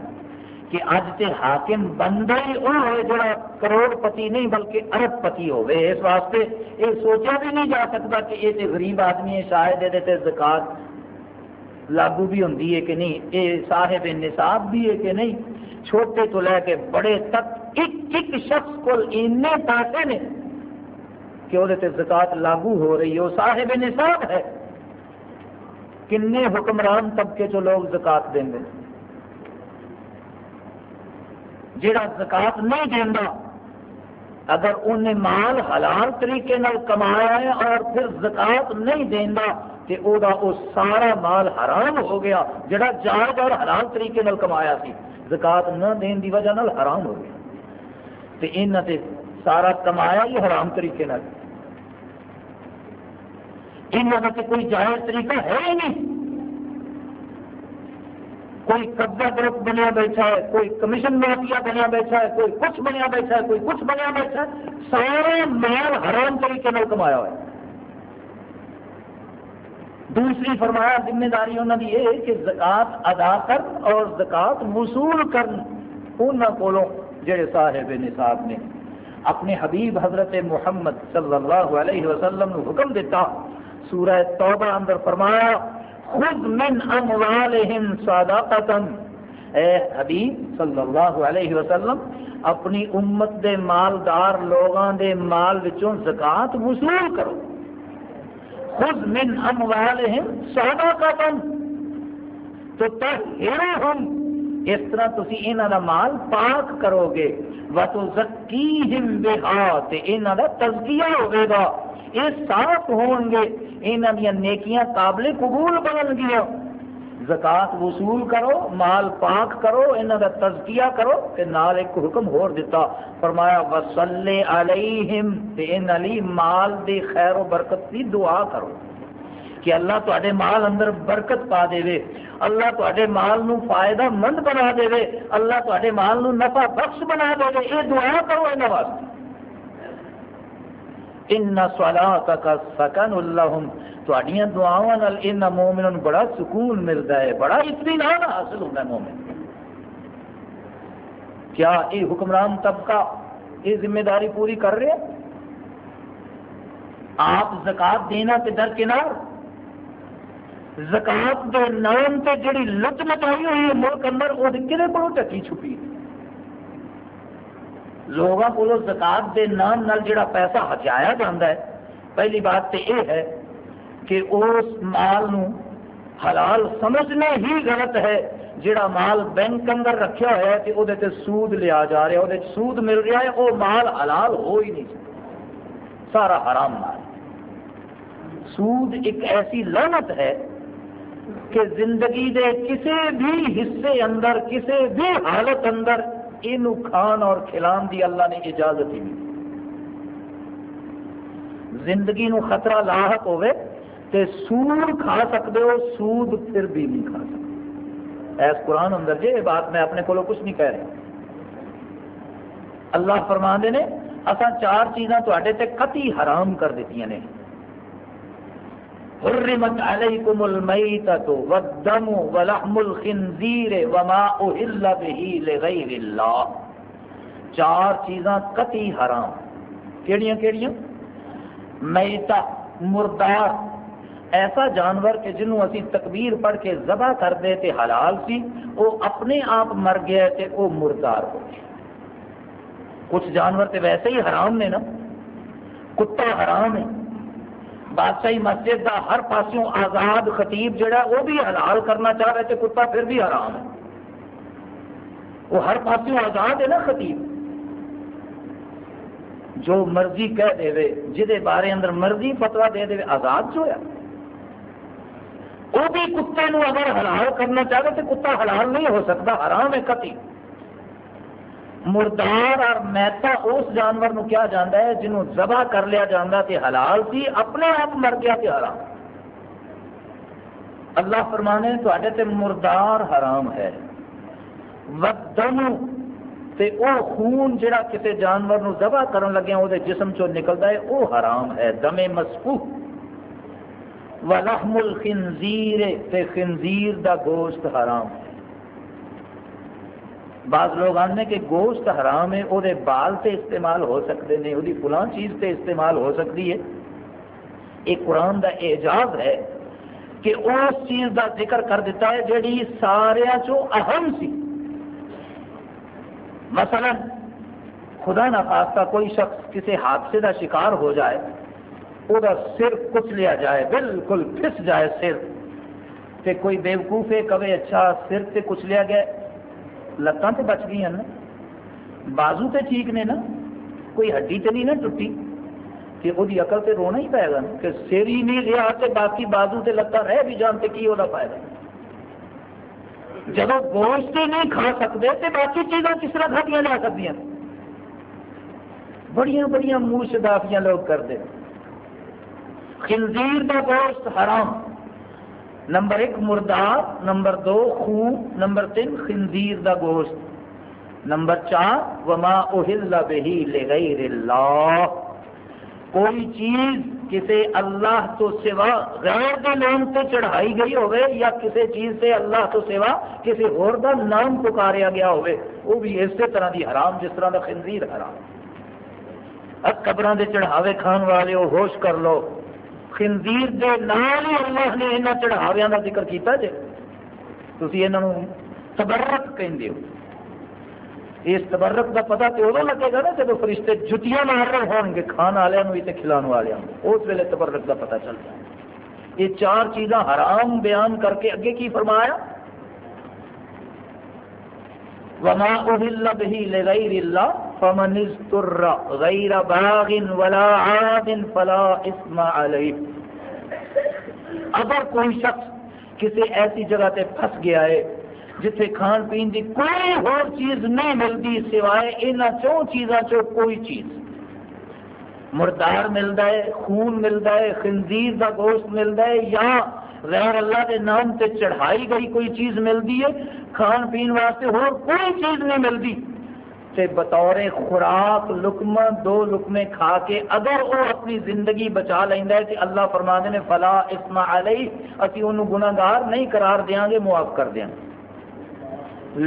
کہ اج تے حاکم بندہ ہی وہ ہے جڑا کروڑ پتی نہیں بلکہ ارب پتی ہوئے۔ اس واسطے یہ سوچا بھی نہیں جا سکتا کہ یہ تے غریب آدمی ہے، شاید یہ زکات لاگو بھی ہوں کہ نہیں۔ یہ صاحب نصاب بھی ہے کہ نہیں۔ چھوٹے تو لے کے بڑے تک ایک ایک شخص کو اینے پیسے نے کہ وہ زکات لاگو ہو رہی ہے وہ صاحب نصاب ہے۔ کنے حکمران طبقے چ لوگ زکات دیں گے جڑا زکات نہیں دینا اگر انہیں مال حلال طریقے نال کمایا ہے اور پھر زکات نہیں دینا کہ او دا او سارا مال حرام ہو گیا، جڑا جائز اور حلال طریقے نال کمایا سی، زکات نہ دین دی وجہ نال حرام ہو گیا۔ تے انہاں تے سارا کمایا ہی حرام طریقے نال۔ انہوں کا کوئی جائز طریقہ ہے ہی نہیں۔ کوئی قبضہ گروپ بنیا بیٹھا ہے، کوئی کمیشن مافیا بنیا بیٹھا ہے، کوئی کچھ بنیا بیٹھا ہے، کوئی کچھ بنیا بیٹھا ہے۔ سارا مال حرام طریقے میں کمایا ہوا ہے۔ دوسری فرمایا، ذمہ داری انہوں نے یہ کہ زکات ادا کر اور زکات وصول کر انہوں کو جڑے صاحب نصاب نے۔ اپنے حبیب حضرت محمد صلی اللہ علیہ وسلم نے حکم دیتا سورہ توبہ اندر فرمایا خود من اموالہم صدقتا۔ اے حبیب صلی اللہ علیہ وسلم، اپنی امت دے مالدار لوگاں دے مال وچوں زکات وصول کرو۔ خود من اموالہم صدقتا۔ تو تہرہم اس طرح تسی انہاں دا مال پاک کرو گے۔ وتزکیہم بہا تے انہاں دا تزکیہ ہوے گا۔ یہ صاف ہون گے۔ انہاں دی نیکیاں قابل قبول بنن گیا زکات وصول کرو، مال پاک کرو، انہاں دا تزکیہ کرو تے نال ایک حکم ہور دیتا فرمایا وصلی علیہم تے ان علی مال دی خیر و برکت دی دعا کرو۔ کہ اللہ تے مال اندر برکت پا دے۔ وے اللہ تے مال نو فائدہ مند بنا دے۔ وے اللہ تے مال نو نفع بخش بنا دے۔ وے یہ دعا کرو انہاں واسطے۔ ان صلاتک سکن اللہم تواڈیاں دعاواں نال ان مومنوں بڑا سکون ملتا ہے، بڑا اطمینان حاصل ہوتا ہے مومن۔ کیا یہ حکمران طبقہ یہ ذمہ داری پوری کر رہے ہیں؟ آپ زکات دینا تے درکنار زکات کے نام سے جڑی لت مچائی ہوئی ہے ملک اندر، وہ کھے کو ٹکی چھپی؟ ہے لوگوں کو زکات کے نام نال جڑا پیسہ ہچایا جاتا ہے، پہلی بات تو یہ ہے کہ اس مال نو حلال سمجھنا ہی غلط ہے، جڑا مال بینک اندر رکھا ہوا ہے وہ سود لیا جا رہا ہے وہ سود مل رہا ہے وہ مال حلال ہو ہی نہیں سکتا۔ سارا حرام مال۔ سود ایک ایسی لانت ہے کہ زندگی دے کسی بھی حصے اندر کسی بھی حالت اندر یہ کھان اور کھلان دی اللہ نے اجازت ہی نہیں۔ زندگی نو خطرہ لاحق ہوئے تے سود کھا سکتے ہو، سود پھر بھی نہیں کھا سکتے ایس قرآن اندر جی یہ بات میں اپنے کو کچھ نہیں کہہ رہا۔ اللہ فرمانے نے اصا چار چیزاں تے قطعی حرام کر دیتی نے۔ حرمت علیکم المیتۃ والدم ولحم الخنزیر وما اہل به لغیر اللہ۔ چار چیزاں قطعی حرام۔ کیڑیاں کیڑیاں؟ میتا مردار ایسا جانور کہ جنہوں اسی تکبیر پڑھ کے ذبح کر دے تے حلال سی، وہ اپنے آپ مر گیا تے وہ مردار ہو گیا کچھ جانور تے ویسے ہی حرام نے نا، کتا حرام ہے۔ بادشاہی مسجد دا ہر پاسوں آزاد خطیب جڑا وہ بھی حلال کرنا چاہ رہے تھے کتا پھر بھی حرام ہے۔ وہ ہر پاسوں آزاد ہے نا خطیب۔ جو مرضی کہہ دے وے جہے بارے اندر مرضی فتوا دے دے آزاد جو ہے۔ وہ بھی کتے نو اگر حلال کرنا چاہے تو کتا حلال نہیں ہو سکتا، حرام ہے کتی مردار اور میتا اس جانور نو کیا جانا ہے جنہوں ذبح کر لیا جانا تے حلال سی اپنے آپ مر گیا تے حرام۔ اللہ فرمانے تے تے مردار حرام ہے۔ ودم تے او خون جڑا کسی جانور نو ذبح کرن لگیا وہ جسم چو نکلتا ہے وہ حرام ہے، دم مسفوح ولحم الخنزیر تے خنزیر دا گوشت حرام۔ ہے بعض لوگ آنے کہ گوشت حرام ہے، وہ بال تے استعمال ہو سکتے ہیں، وہ فلاں چیز تے استعمال ہو سکتی ہے۔ ایک قرآن دا اعجاز ہے کہ اس چیز دا ذکر کر دیتا ہے جڑی سارا چو اہم سی۔ مثلا، خدا نہ خاصہ کوئی شخص کسی حادثے دا شکار ہو جائے، وہ سر کچھ لیا جائے، بالکل پھس جائے سر۔ تے کوئی بیوقوف ہے کبھی اچھا سر سے کچھ لیا گیا لتان تو بچ گئی نا بازو تے ٹھیک نے نا کوئی ہڈی تو نہیں نا ٹوٹی کہ وہ اقل تے رونا ہی پائے گا نا کہ سر ہی نہیں لیا تے باقی بازو تے لتان رہ بھی جان تے کی وہ فائدہ جب گوشت ہی نہیں کھا سکتے تو باقی چیزاں کس طرح کھاتیاں جا سکتی بڑی بڑی منہ شدافیاں لوگ کرتے خنزیر کا گوشت حرام نمبر ایک مردار نمبر دو خون، نمبر تین خنزیر دا گوشت، نمبر چار وما اہل بہی لغیر اللہ۔ کوئی چیز کسی اللہ تو سوا غیر کے نام سے چڑھائی گئی ہوئے یا کسی چیز سے اللہ تو سوا کسی اور دا نام پکاریا گیا ہوئے، وہ بھی اسی طرح دی حرام، جس طرح دا خنزیر حرام۔ قبران دے چڑھاوے کھان والے ہو، ہوش کر لو۔ خنزیر دے نال ہی اللہ نے یہاں چڑھاویا کا ذکر کیتا جی تھی یہاں تبرک کہتے ہو اس تبرک کا پتا تو ادو لگے گا نا جب فرشتے جتیاں مار رہے ہون گے، کھان والوں بھی کھلان والوں اس ویلے تبرک کا پتا چل جائے یہ چار چیزاں حرام بیان کر کے اگے کی فرمایا؟ وما اهل به لغير الله فمن اضطر غير باغ ولا عاد فلا اسم عليه اگر کوئی شخص کسی ایسی جگہ تے پھنس گیا ہے جتھے کھان پین دی کوئی اور چیز نہیں ملتی سوائے ان چون چیزاں چو کوئی چیز۔ مردار ملتا ہے، خون ملتا ہے، خنزیر کا گوشت ملتا ہے یا غیر اللہ کے نام سے چڑھائی گئی کوئی چیز ملتی ہے، کھان پین واسطے اور کوئی چیز نہیں ملتی۔ تے بطور خوراک لکم دو لکمے کھا کے اگر وہ اپنی زندگی بچا لینا ہے کہ اللہ فرما نے فلا اسما علیہ اسی انہوں گناہگار نہیں قرار دیاں گے، معاف کر دیا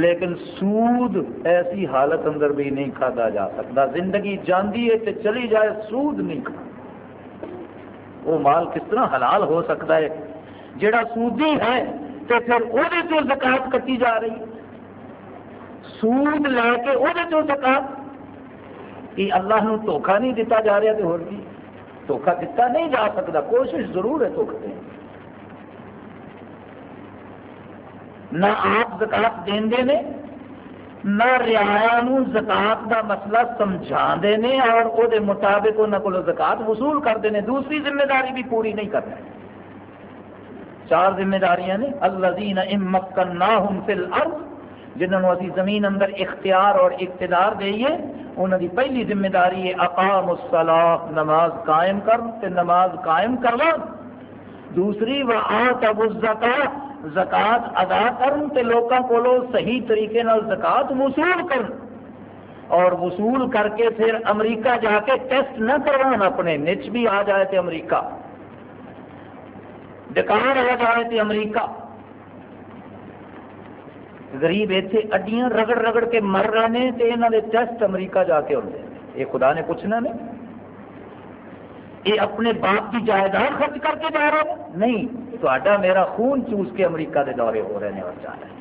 لیکن سود ایسی حالت اندر بھی نہیں کھادا جا سکتا۔ زندگی جاندی ہے تے چلی جائے، سود نہیں کھا۔ وہ مال کس طرح حلال ہو سکتا ہے؟ جڑا سودی ہے تو پھر وہ زکات کٹی جا رہی سود لے کے وہ زکات کہ اللہ نو دھوکھا نہیں دیتا جا رہا تو ہوگی دھوکھا دیتا نہیں جا سکتا کوشش ضرور ہے دھوکھا دیں نہ آپ زکات دے نے، نہ رعایا زکات دا مسئلہ سمجھا نے اور وہ مطابق انہوں کو زکات وصول کرتے ہیں دوسری ذمہ داری بھی پوری نہیں کرتے چار ذمہ داریاں نے۔ الذین امکناہم فی الارض جنہوں نے اسی زمین اندر اختیار اور اقتدار دئیے انہوں دی پہلی ذمہ داری ہے اقام الصلاح نماز قائم کر، تے نماز قائم کرنا دوسری و آتب الزکاة زکات ادا کرن تے لوکاں کولو صحیح طریقے نال زکات وصول کرن اور وصول کر کے پھر امریکہ جا کے ٹیسٹ نہ کروان، اپنے نچ بھی آ جائے تے امریکہ۔ ڈکار آ جائے تے امریکہ۔ غریب اتنے اڈیاں رگڑ رگڑ کے مر رہے ہیں تے انہوں نے ٹیسٹ امریکہ جا کے ہوتے ہیں۔ یہ خدا نے پوچھنا نہیں یہ اپنے باپ کی جائیداد خرچ کر کے جا رہے ہیں۔ نہیں تو میرا خون چوس کے امریکہ کے دورے ہو رہے ہیں اور جا رہے ہیں۔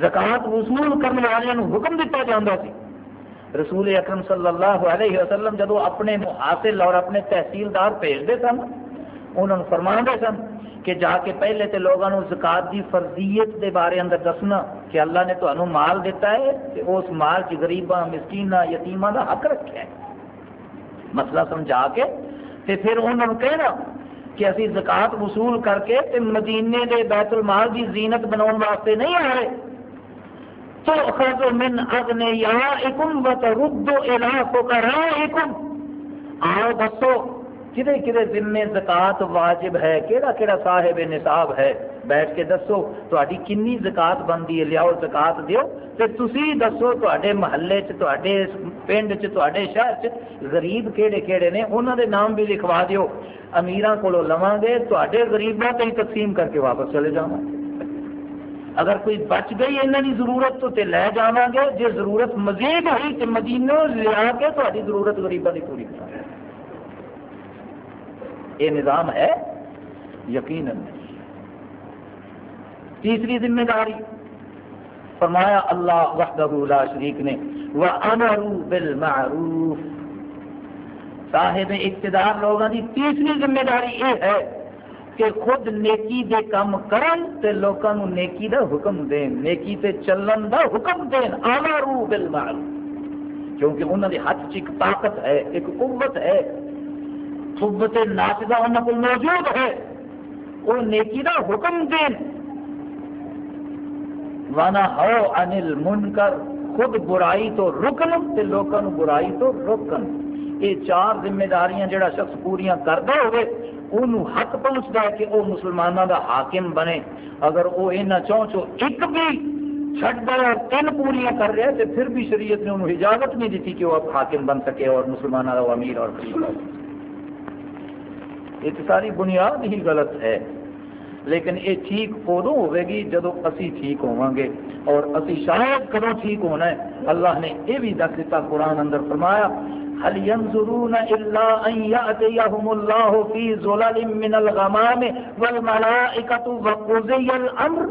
زکات وصول کرنے والوں حکم دیتا جاتا سی۔ رسول اکرم صلی اللہ علیہ وسلم جدو اپنے محاصل اور اپنے تحصیلدار بھیجتے سن انہوں نے فرما سن کہ جا کے پہلے تے لوگوں زکات دی فرضیت دے بارے اندر دسنا کہ اللہ نے تو مال دیتا ہے کہ اس مال چ غریباں مسکینہ یتیماں دا حق رکھا ہے۔ مسئلہ سمجھا کے تے پھر انہوں نے کہنا کہ اسی زکات وصول کر کے تے مدینے دے بیت المال دی زینت بناؤ واسطے نہیں آ رہے۔ تو خرد من اگنے یا اکم و تردو الہ فقرائکم آؤ دسو کدے کدے ذمے زکات واجب ہے؟ کیڑا کیڑا صاحب نصاب ہے؟ بیٹھ کے دسو تاری کنی زکات بنتی ہے؟ لیاؤ زکات دیو۔ تے تسی دسو تے محلے تے پنڈ تے شہر چ غریب کیڑے کیڑے نے انہوں دے نام بھی لکھوا دیو۔ امیراں کو لواں گے تے غریباں تے تقسیم کر کے واپس چلے جاؤں اگر کوئی بچ گئی انہوں کی ضرورت تو تے لے جا گے جی ضرورت مزید ہوئی تو مدینوں لیا کے تاری ضرورت غریبوں کی پوری کرا یہ نظام ہے یقین تیسری ذمہ داری فرمایا اللہ وحدہ لا شریک نے، وَأَمَرُوا بِالْمَعْرُوفِ۔ صاحب اقتدار لوگوں کی تیسری ذمہ داری یہ ہے کہ خود نیکی دے کام کرن تے لوگوں نیکی دا حکم دین، نیکی تے چلن دا حکم دین۔ آمارو بالمعروف۔ کیونکہ انہوں نے ہاتھ چ ایک طاقت ہے، ایک قوت ہے۔ قوت نافذہ انہوں کو موجود ہے۔ وہ نیکی دا حکم دین۔ وانا ہو انل منکر، خود برائی تو رکن، تے لوگوں برائی تو روکن یہ چار ذمہ داریاں جڑا شخص پوریا کرتا ہوئے انہوں حق پہنچتا ہے کہ وہ مسلمانوں دا حاکم بنے۔ اگر وہ یہاں چون چو ایک بھی چھٹ دے اور تین پوریا کر رہے تو پھر بھی شریعت نے انہوں اجازت نہیں دیتی کہ وہ اب حاکم بن سکے اور مسلمانوں کا امیر اور خلیفہ یہ ساری بنیاد ہی غلط ہے۔ لیکن یہ ٹھیک ادو ہوے گی جدو اسی ٹھیک ہوا گے۔ اور اسی شاید کدو ٹھیک ہونا ہے۔ اللہ نے یہ بھی دس دیتا قرآن اندر فرمایا هل ينظرون الا ان ياتيهم الله في ظلال من الغمام والملائكه وقضي الامر.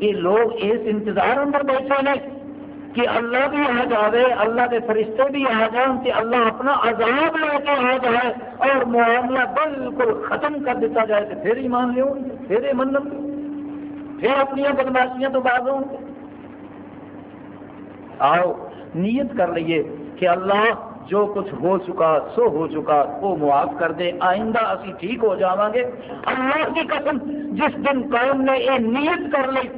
یہ لوگ اس انتظار اندر بیٹھے ہیں۔ کہ اللہ بھی آ جائے اللہ کے فرشتے بھی آ جان کہ اللہ اپنا عذاب لے کے آ جائے اور معاملہ بالکل ختم کر دیتا جائے تو پھر ایمان لو پھر یہ من پھر اپنی بدماشیاں تو باز ہوں آؤ، نیت کر لیے کہ اللہ جو کچھ ہو چکا سو ہو چکا، وہ معاف کر دے، آئندہ اسی ٹھیک ہو جاؤں گے۔ اللہ کی قسم، جس دن قوم نے یہ نیت کر لی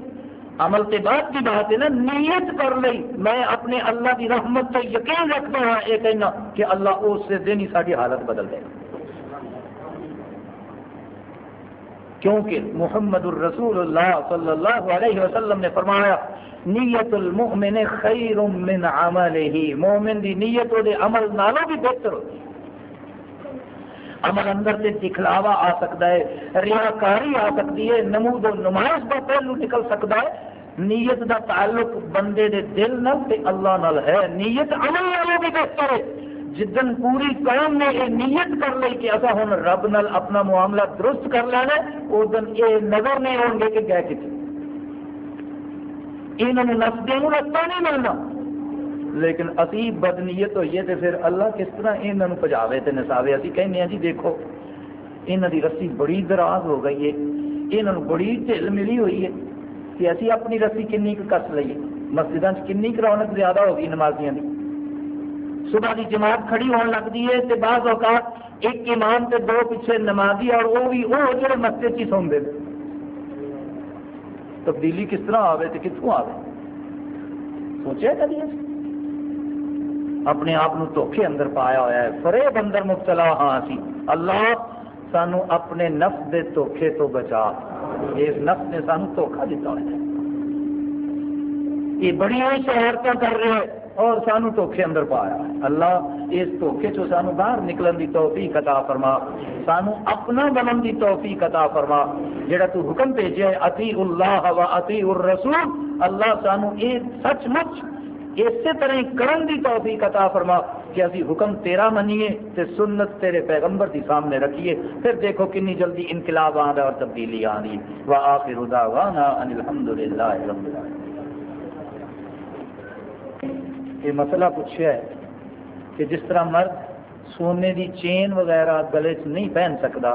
عمل کے بعد کی بات ہے نا، نیت کر لی میں اپنے اللہ کی رحمت سے یقین رکھتا ہوں، یہ کہنا کہ اللہ اس دن ہی ساری حالت بدل دے۔ کیونکہ محمد الرسول اللہ صلی اللہ علیہ وسلم نے فرمایا، نیت المؤمن خیر من عمله مومن دی نیت دے عمل نالوں بھی بہتر ہوتی ہے عمل اندر سے دکھلاوا آ سکتا ہے، ریاکاری آ سکتی ہے نمود و نمائش کا پہلو نکل سکتا ہے۔ نیت دا تعلق بندے دے دل نال تے اللہ نال ہے۔ نیت عمل نالوں بھی بہتر ہے جدن پوری قوم نے یہ نیت کر لی کہ اصا ہوں رب نال اپنا معاملہ درست کر لینا اس دن یہ نظر نہیں ہو گے کہ گئے کتنے یہاں نسدے رستہ نہیں ملنا۔ لیکن اسی بدنیت ہوئیے تو پھر اللہ کس طرح یہاں پجاوے تو نساوے ابھی کہنے ہیں جی دیکھو یہاں کی رسی بڑی دراز ہو گئی ہے۔ یہاں بڑی ڈل ملی ہوئی ہے کہ اسی اپنی رسی کنی کس لیے مسجد کنی رونق زیادہ ہو گئی نمازیاں کی صبح کی جماعت کھڑی ہونے لگتی ہے تو بعض اوقات ایک امام تے دو پیچھے نمازی اور وہ بھی وہ جڑے مسجد چی سوندے تبدیلی کس طرح آئے تو کتوں آئے سوچا کبھی اپنے آپ دھوکھے اندر پایا ہوا ہے۔ فریب اندر مبتلا ہاں سی اللہ سانو اپنے نفس دے دھوکھے تو بچا۔ اس نفس نے سانو دھوکھا دیتا ہوا ہے۔ یہ بڑی شہرتیں کر رہے اور سانو دھوکھے اندر پایا اللہ اس دھوکھے چو سانو باہر نکلن دی توفیق عطا فرما۔ سانو اپنا بنن دی توفیق عطا فرما۔ جڑا تو حکم بھیجے اتی اللہ و اتی الرسول۔ اللہ سانو اے سچ مچ اسی طرح کرن دی توفیق عطا فرما کہ اسی حکم تیرا منیے تے سنت تیرے پیغمبر دی سامنے رکھیے۔ پھر دیکھو کنی جلدی انقلاب آنا اور تبدیلی آنی وآخر دعوانا ان الحمدللہ رب العالمین۔ یہ مسئلہ پوچھا ہے کہ جس طرح مرد سونے دی چین وغیرہ گلے چ نہیں پہن سکتا،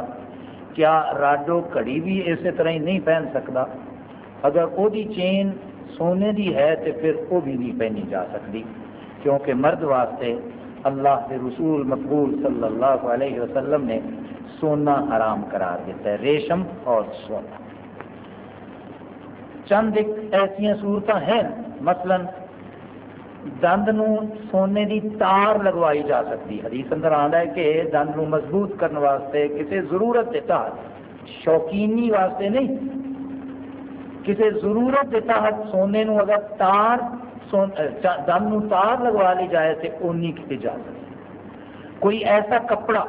کیا راڈو کڑی بھی اسی طرح ہی نہیں پہن سکتا؟ اگر وہ چین سونے دی ہے تو پھر وہ بھی نہیں پہنی جا سکتی۔ کیونکہ مرد واسطے اللہ کے رسول مقبول صلی اللہ علیہ وسلم نے سونا حرام قرار دیتا ہے، ریشم اور سونا۔ چند ایک ایسا صورت ہیں، مثلا دند نو سونے دی تار لگوائی جا سکتی۔ حدیث اندر آتا ہے کہ دند نو مضبوط کرنے واسطے کسی ضرورت کے تحت شوقینی واسطے نہیں کسی ضرورت کے تحت سونے نو اگر تار دند نو تار لگوا لی جائے تو اونی کی جا سکتی کوئی ایسا کپڑا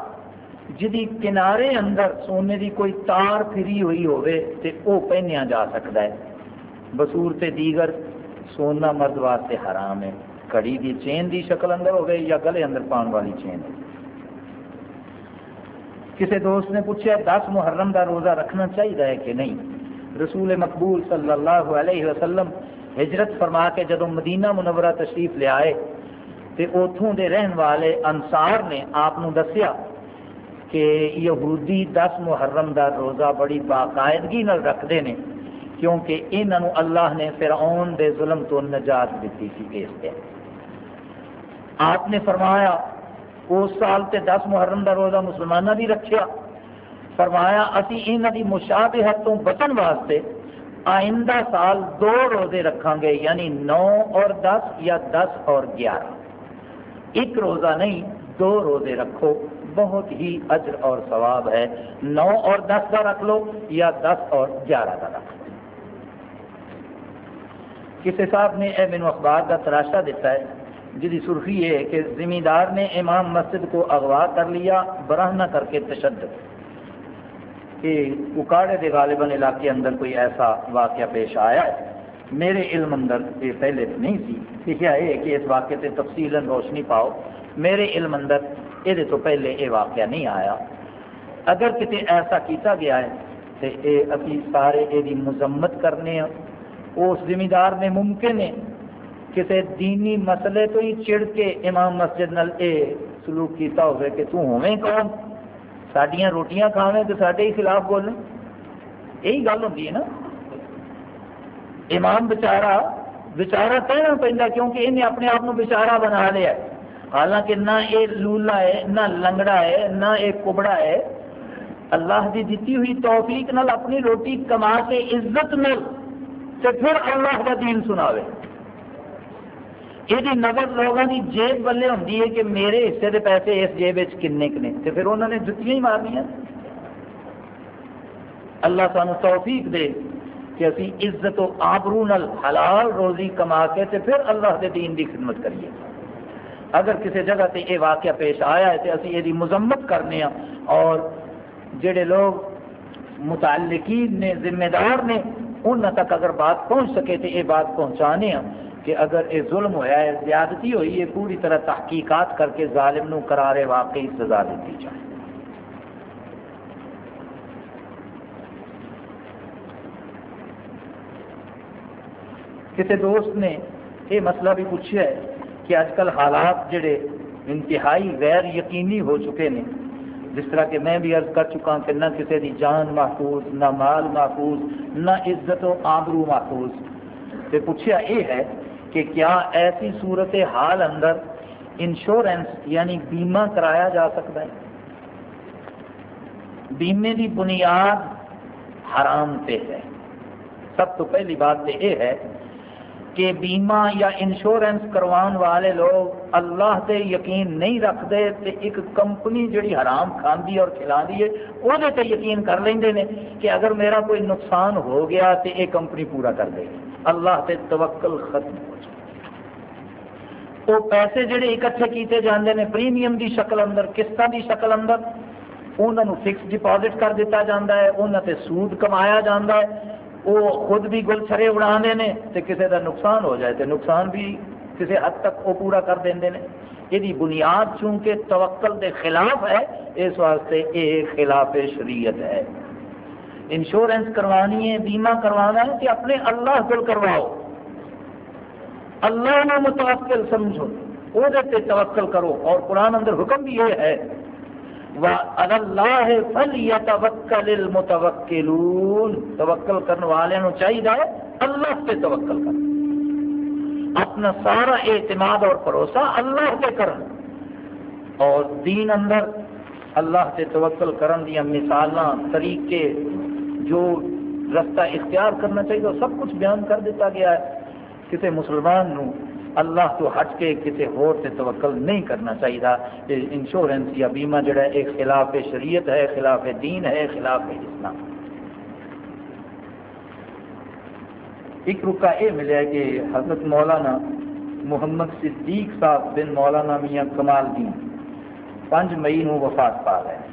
جدی کنارے اندر سونے دی کوئی تار پھری ہوئی ہوئے تے او پہنیا جا سکتا ہے۔ بصورت دیگر سونا مرد واسطے حرام ہے۔ کڑی دی چین دی شکل اندر ہو گئی یا گلے اندر پان والی چین ہے۔ کسی دوست نے پوچھا دس محرم کا روزہ رکھنا چاہیے کہ نہیں؟ رسول مقبول صلی اللہ علیہ وسلم ہجرت فرما کے جدو مدینہ منورہ تشریف لے آئے تو اتوں دے رہن والے انصار نے آپ دسیا کہ یہودی دس محرم کا روزہ بڑی باقاعدگی رکھتے ہیں، کیونکہ انہوں اللہ نے فرعون دے ظلم تو نجات دیتی تھی اس پہ آپ نے فرمایا، اس سال تے دس محرم کا روزہ مسلمانوں بھی رکھیا۔ فرمایا، اسی انہوں کی مشابہت تو بچن واسطے آئندہ سال دو روزے رکھا گے یعنی نو اور دس یا دس اور گیارہ۔ ایک روزہ نہیں، دو روزے رکھو، بہت ہی اجر اور ثواب ہے۔ نو اور دس کا رکھ لو یا دس اور گیارہ کا رکھ لو۔ کسی صاحب نے اے مینو اخبار کا تراشا دیتا ہے جی سرخی ہے کہ زمیندار نے امام مسجد کو اغوا کر لیا براہنا کر کے تشدد۔ کہ اکاڑے کے غالباً علاقے اندر کوئی ایسا واقعہ پیش آیا ہے۔ میرے علم اندر یہ پہلے نہیں سی لکھا ہے کہ اس واقعے سے تفصیل روشنی پاؤ۔ میرے علم اندر یہ تو پہلے یہ واقعہ نہیں آیا۔ اگر کتنے ایسا کیتا گیا ہے تو یہ ابھی سارے یہ مذمت کرنے ہاں۔ اس زمیندار نے ممکن ہے کسی دینی مسئلے تو ہی چڑ کے امام مسجد نل اے سلوک کیتا ہوئے کہ تو ہوئے کون؟ سڈیا روٹیاں کھاویں تو سارے ہی خلاف بولیں یہی گل ہوتی ہے نا امام بچارا بچارا کہنا پہنتا کیونکہ انہیں اپنے آپ کو بچارا بنا لیا حالانکہ نہ یہ لولا ہے نہ لنگڑا ہے نہ یہ کبڑا ہے اللہ کی دیتی ہوئی توفیق نال اپنی روٹی کما کے عزت مل تو پھر اللہ کا دین سناوے یہ نظر لوگوں کی جیب بلے ہوتی ہے کہ میرے حصے کے پیسے اس جیب کنے کنے تو پھر انہوں نے جتیاں ہی مارنیا اللہ سانو توفیق دے کہ اسی عزت و آبرو نل حلال روزی کما کے تے پھر اللہ دے دین دی خدمت کریے۔ اگر کسی جگہ تے یہ واقعہ پیش آیا ہے تو اسی یہ مذمت کرنے ہیں اور جڑے لوگ متعلقین نے، ذمہ دار نے ان تک اگر بات پہنچ سکے تو یہ بات پہنچانے ہیں کہ اگر یہ ظلم ہوا ہے، زیادتی ہوئی ہے، پوری طرح تحقیقات کر کے ظالم نو قرار واقعی سزا دیتی جائے۔ کسی دوست نے یہ مسئلہ بھی پوچھا ہے کہ اج کل حالات جڑے انتہائی غیر یقینی ہو چکے ہیں جس طرح کہ میں بھی عرض کر چکا کہ نہ کسی دی جان محفوظ، نہ مال محفوظ، نہ عزت و آبرو محفوظ۔ تو پوچھا یہ ہے کہ کیا ایسی صورت حال اندر انشورنس یعنی بیمہ کرایا جا سکتا ہے؟ بیمے کی بنیاد حرام پہ ہے۔ سب تو پہلی بات تو یہ ہے کہ بیمہ یا انشورنس کروان والے لوگ اللہ سے یقین نہیں رکھتے تے ایک کمپنی جڑی حرام کھاندی اور کھلاندی ہے وہ تے یقین کر لیندے نے کہ اگر میرا کوئی نقصان ہو گیا تو یہ کمپنی پورا کر دے گی۔ اللہ سے توکل ختم ہو جائے۔ وہ پیسے جڑے اکٹھے کیتے جاندے نے پریمیم دی شکل اندر قسطوں دی شکل اندر انہوں فکس ڈپازٹ کر دیتا جاتا ہے انہوں تے سود کمایا جاتا ہے۔ وہ خود بھی گل چھرے اڑا دے تو کسی کا نقصان ہو جائے تو نقصان بھی کسی حد تک وہ پورا کر دیں یہ بنیاد چونکہ توکل دے خلاف ہے، اس واسطے یہ خلاف شریعت ہے۔ انشورنس کروانی ہے، بیمہ کروانا ہے کہ اپنے اللہ کو کرواؤ۔ اللہ نے متوکل سمجھو وہ توکل کرو۔ اور قرآن اندر حکم بھی یہ ہے اللہ فلیتوکل المتوکلون توکل توکل کرنے والوں چاہیے اللہ سے توکل کر اپنا سارا اعتماد اور بھروسہ اللہ سے کرن اور دین اندر اللہ سے توکل کرن دیا مثال طریقے جو رستہ اختیار کرنا چاہیے سب کچھ بیان کر دیتا گیا ہے۔ کسی مسلمان نو اللہ تو ہٹ کے کسی ہور سے توکل نہیں کرنا چاہیے انشورنس یا بیمہ جڑا ہے، ایک خلاف شریعت ہے، خلاف دین ہے، خلاف اسلام۔ ایک رکا یہ ملیا کہ حضرت مولانا محمد صدیق صاحب بن مولانا میاں کمال دین۔ پانچ مئی نو وفات پا گئے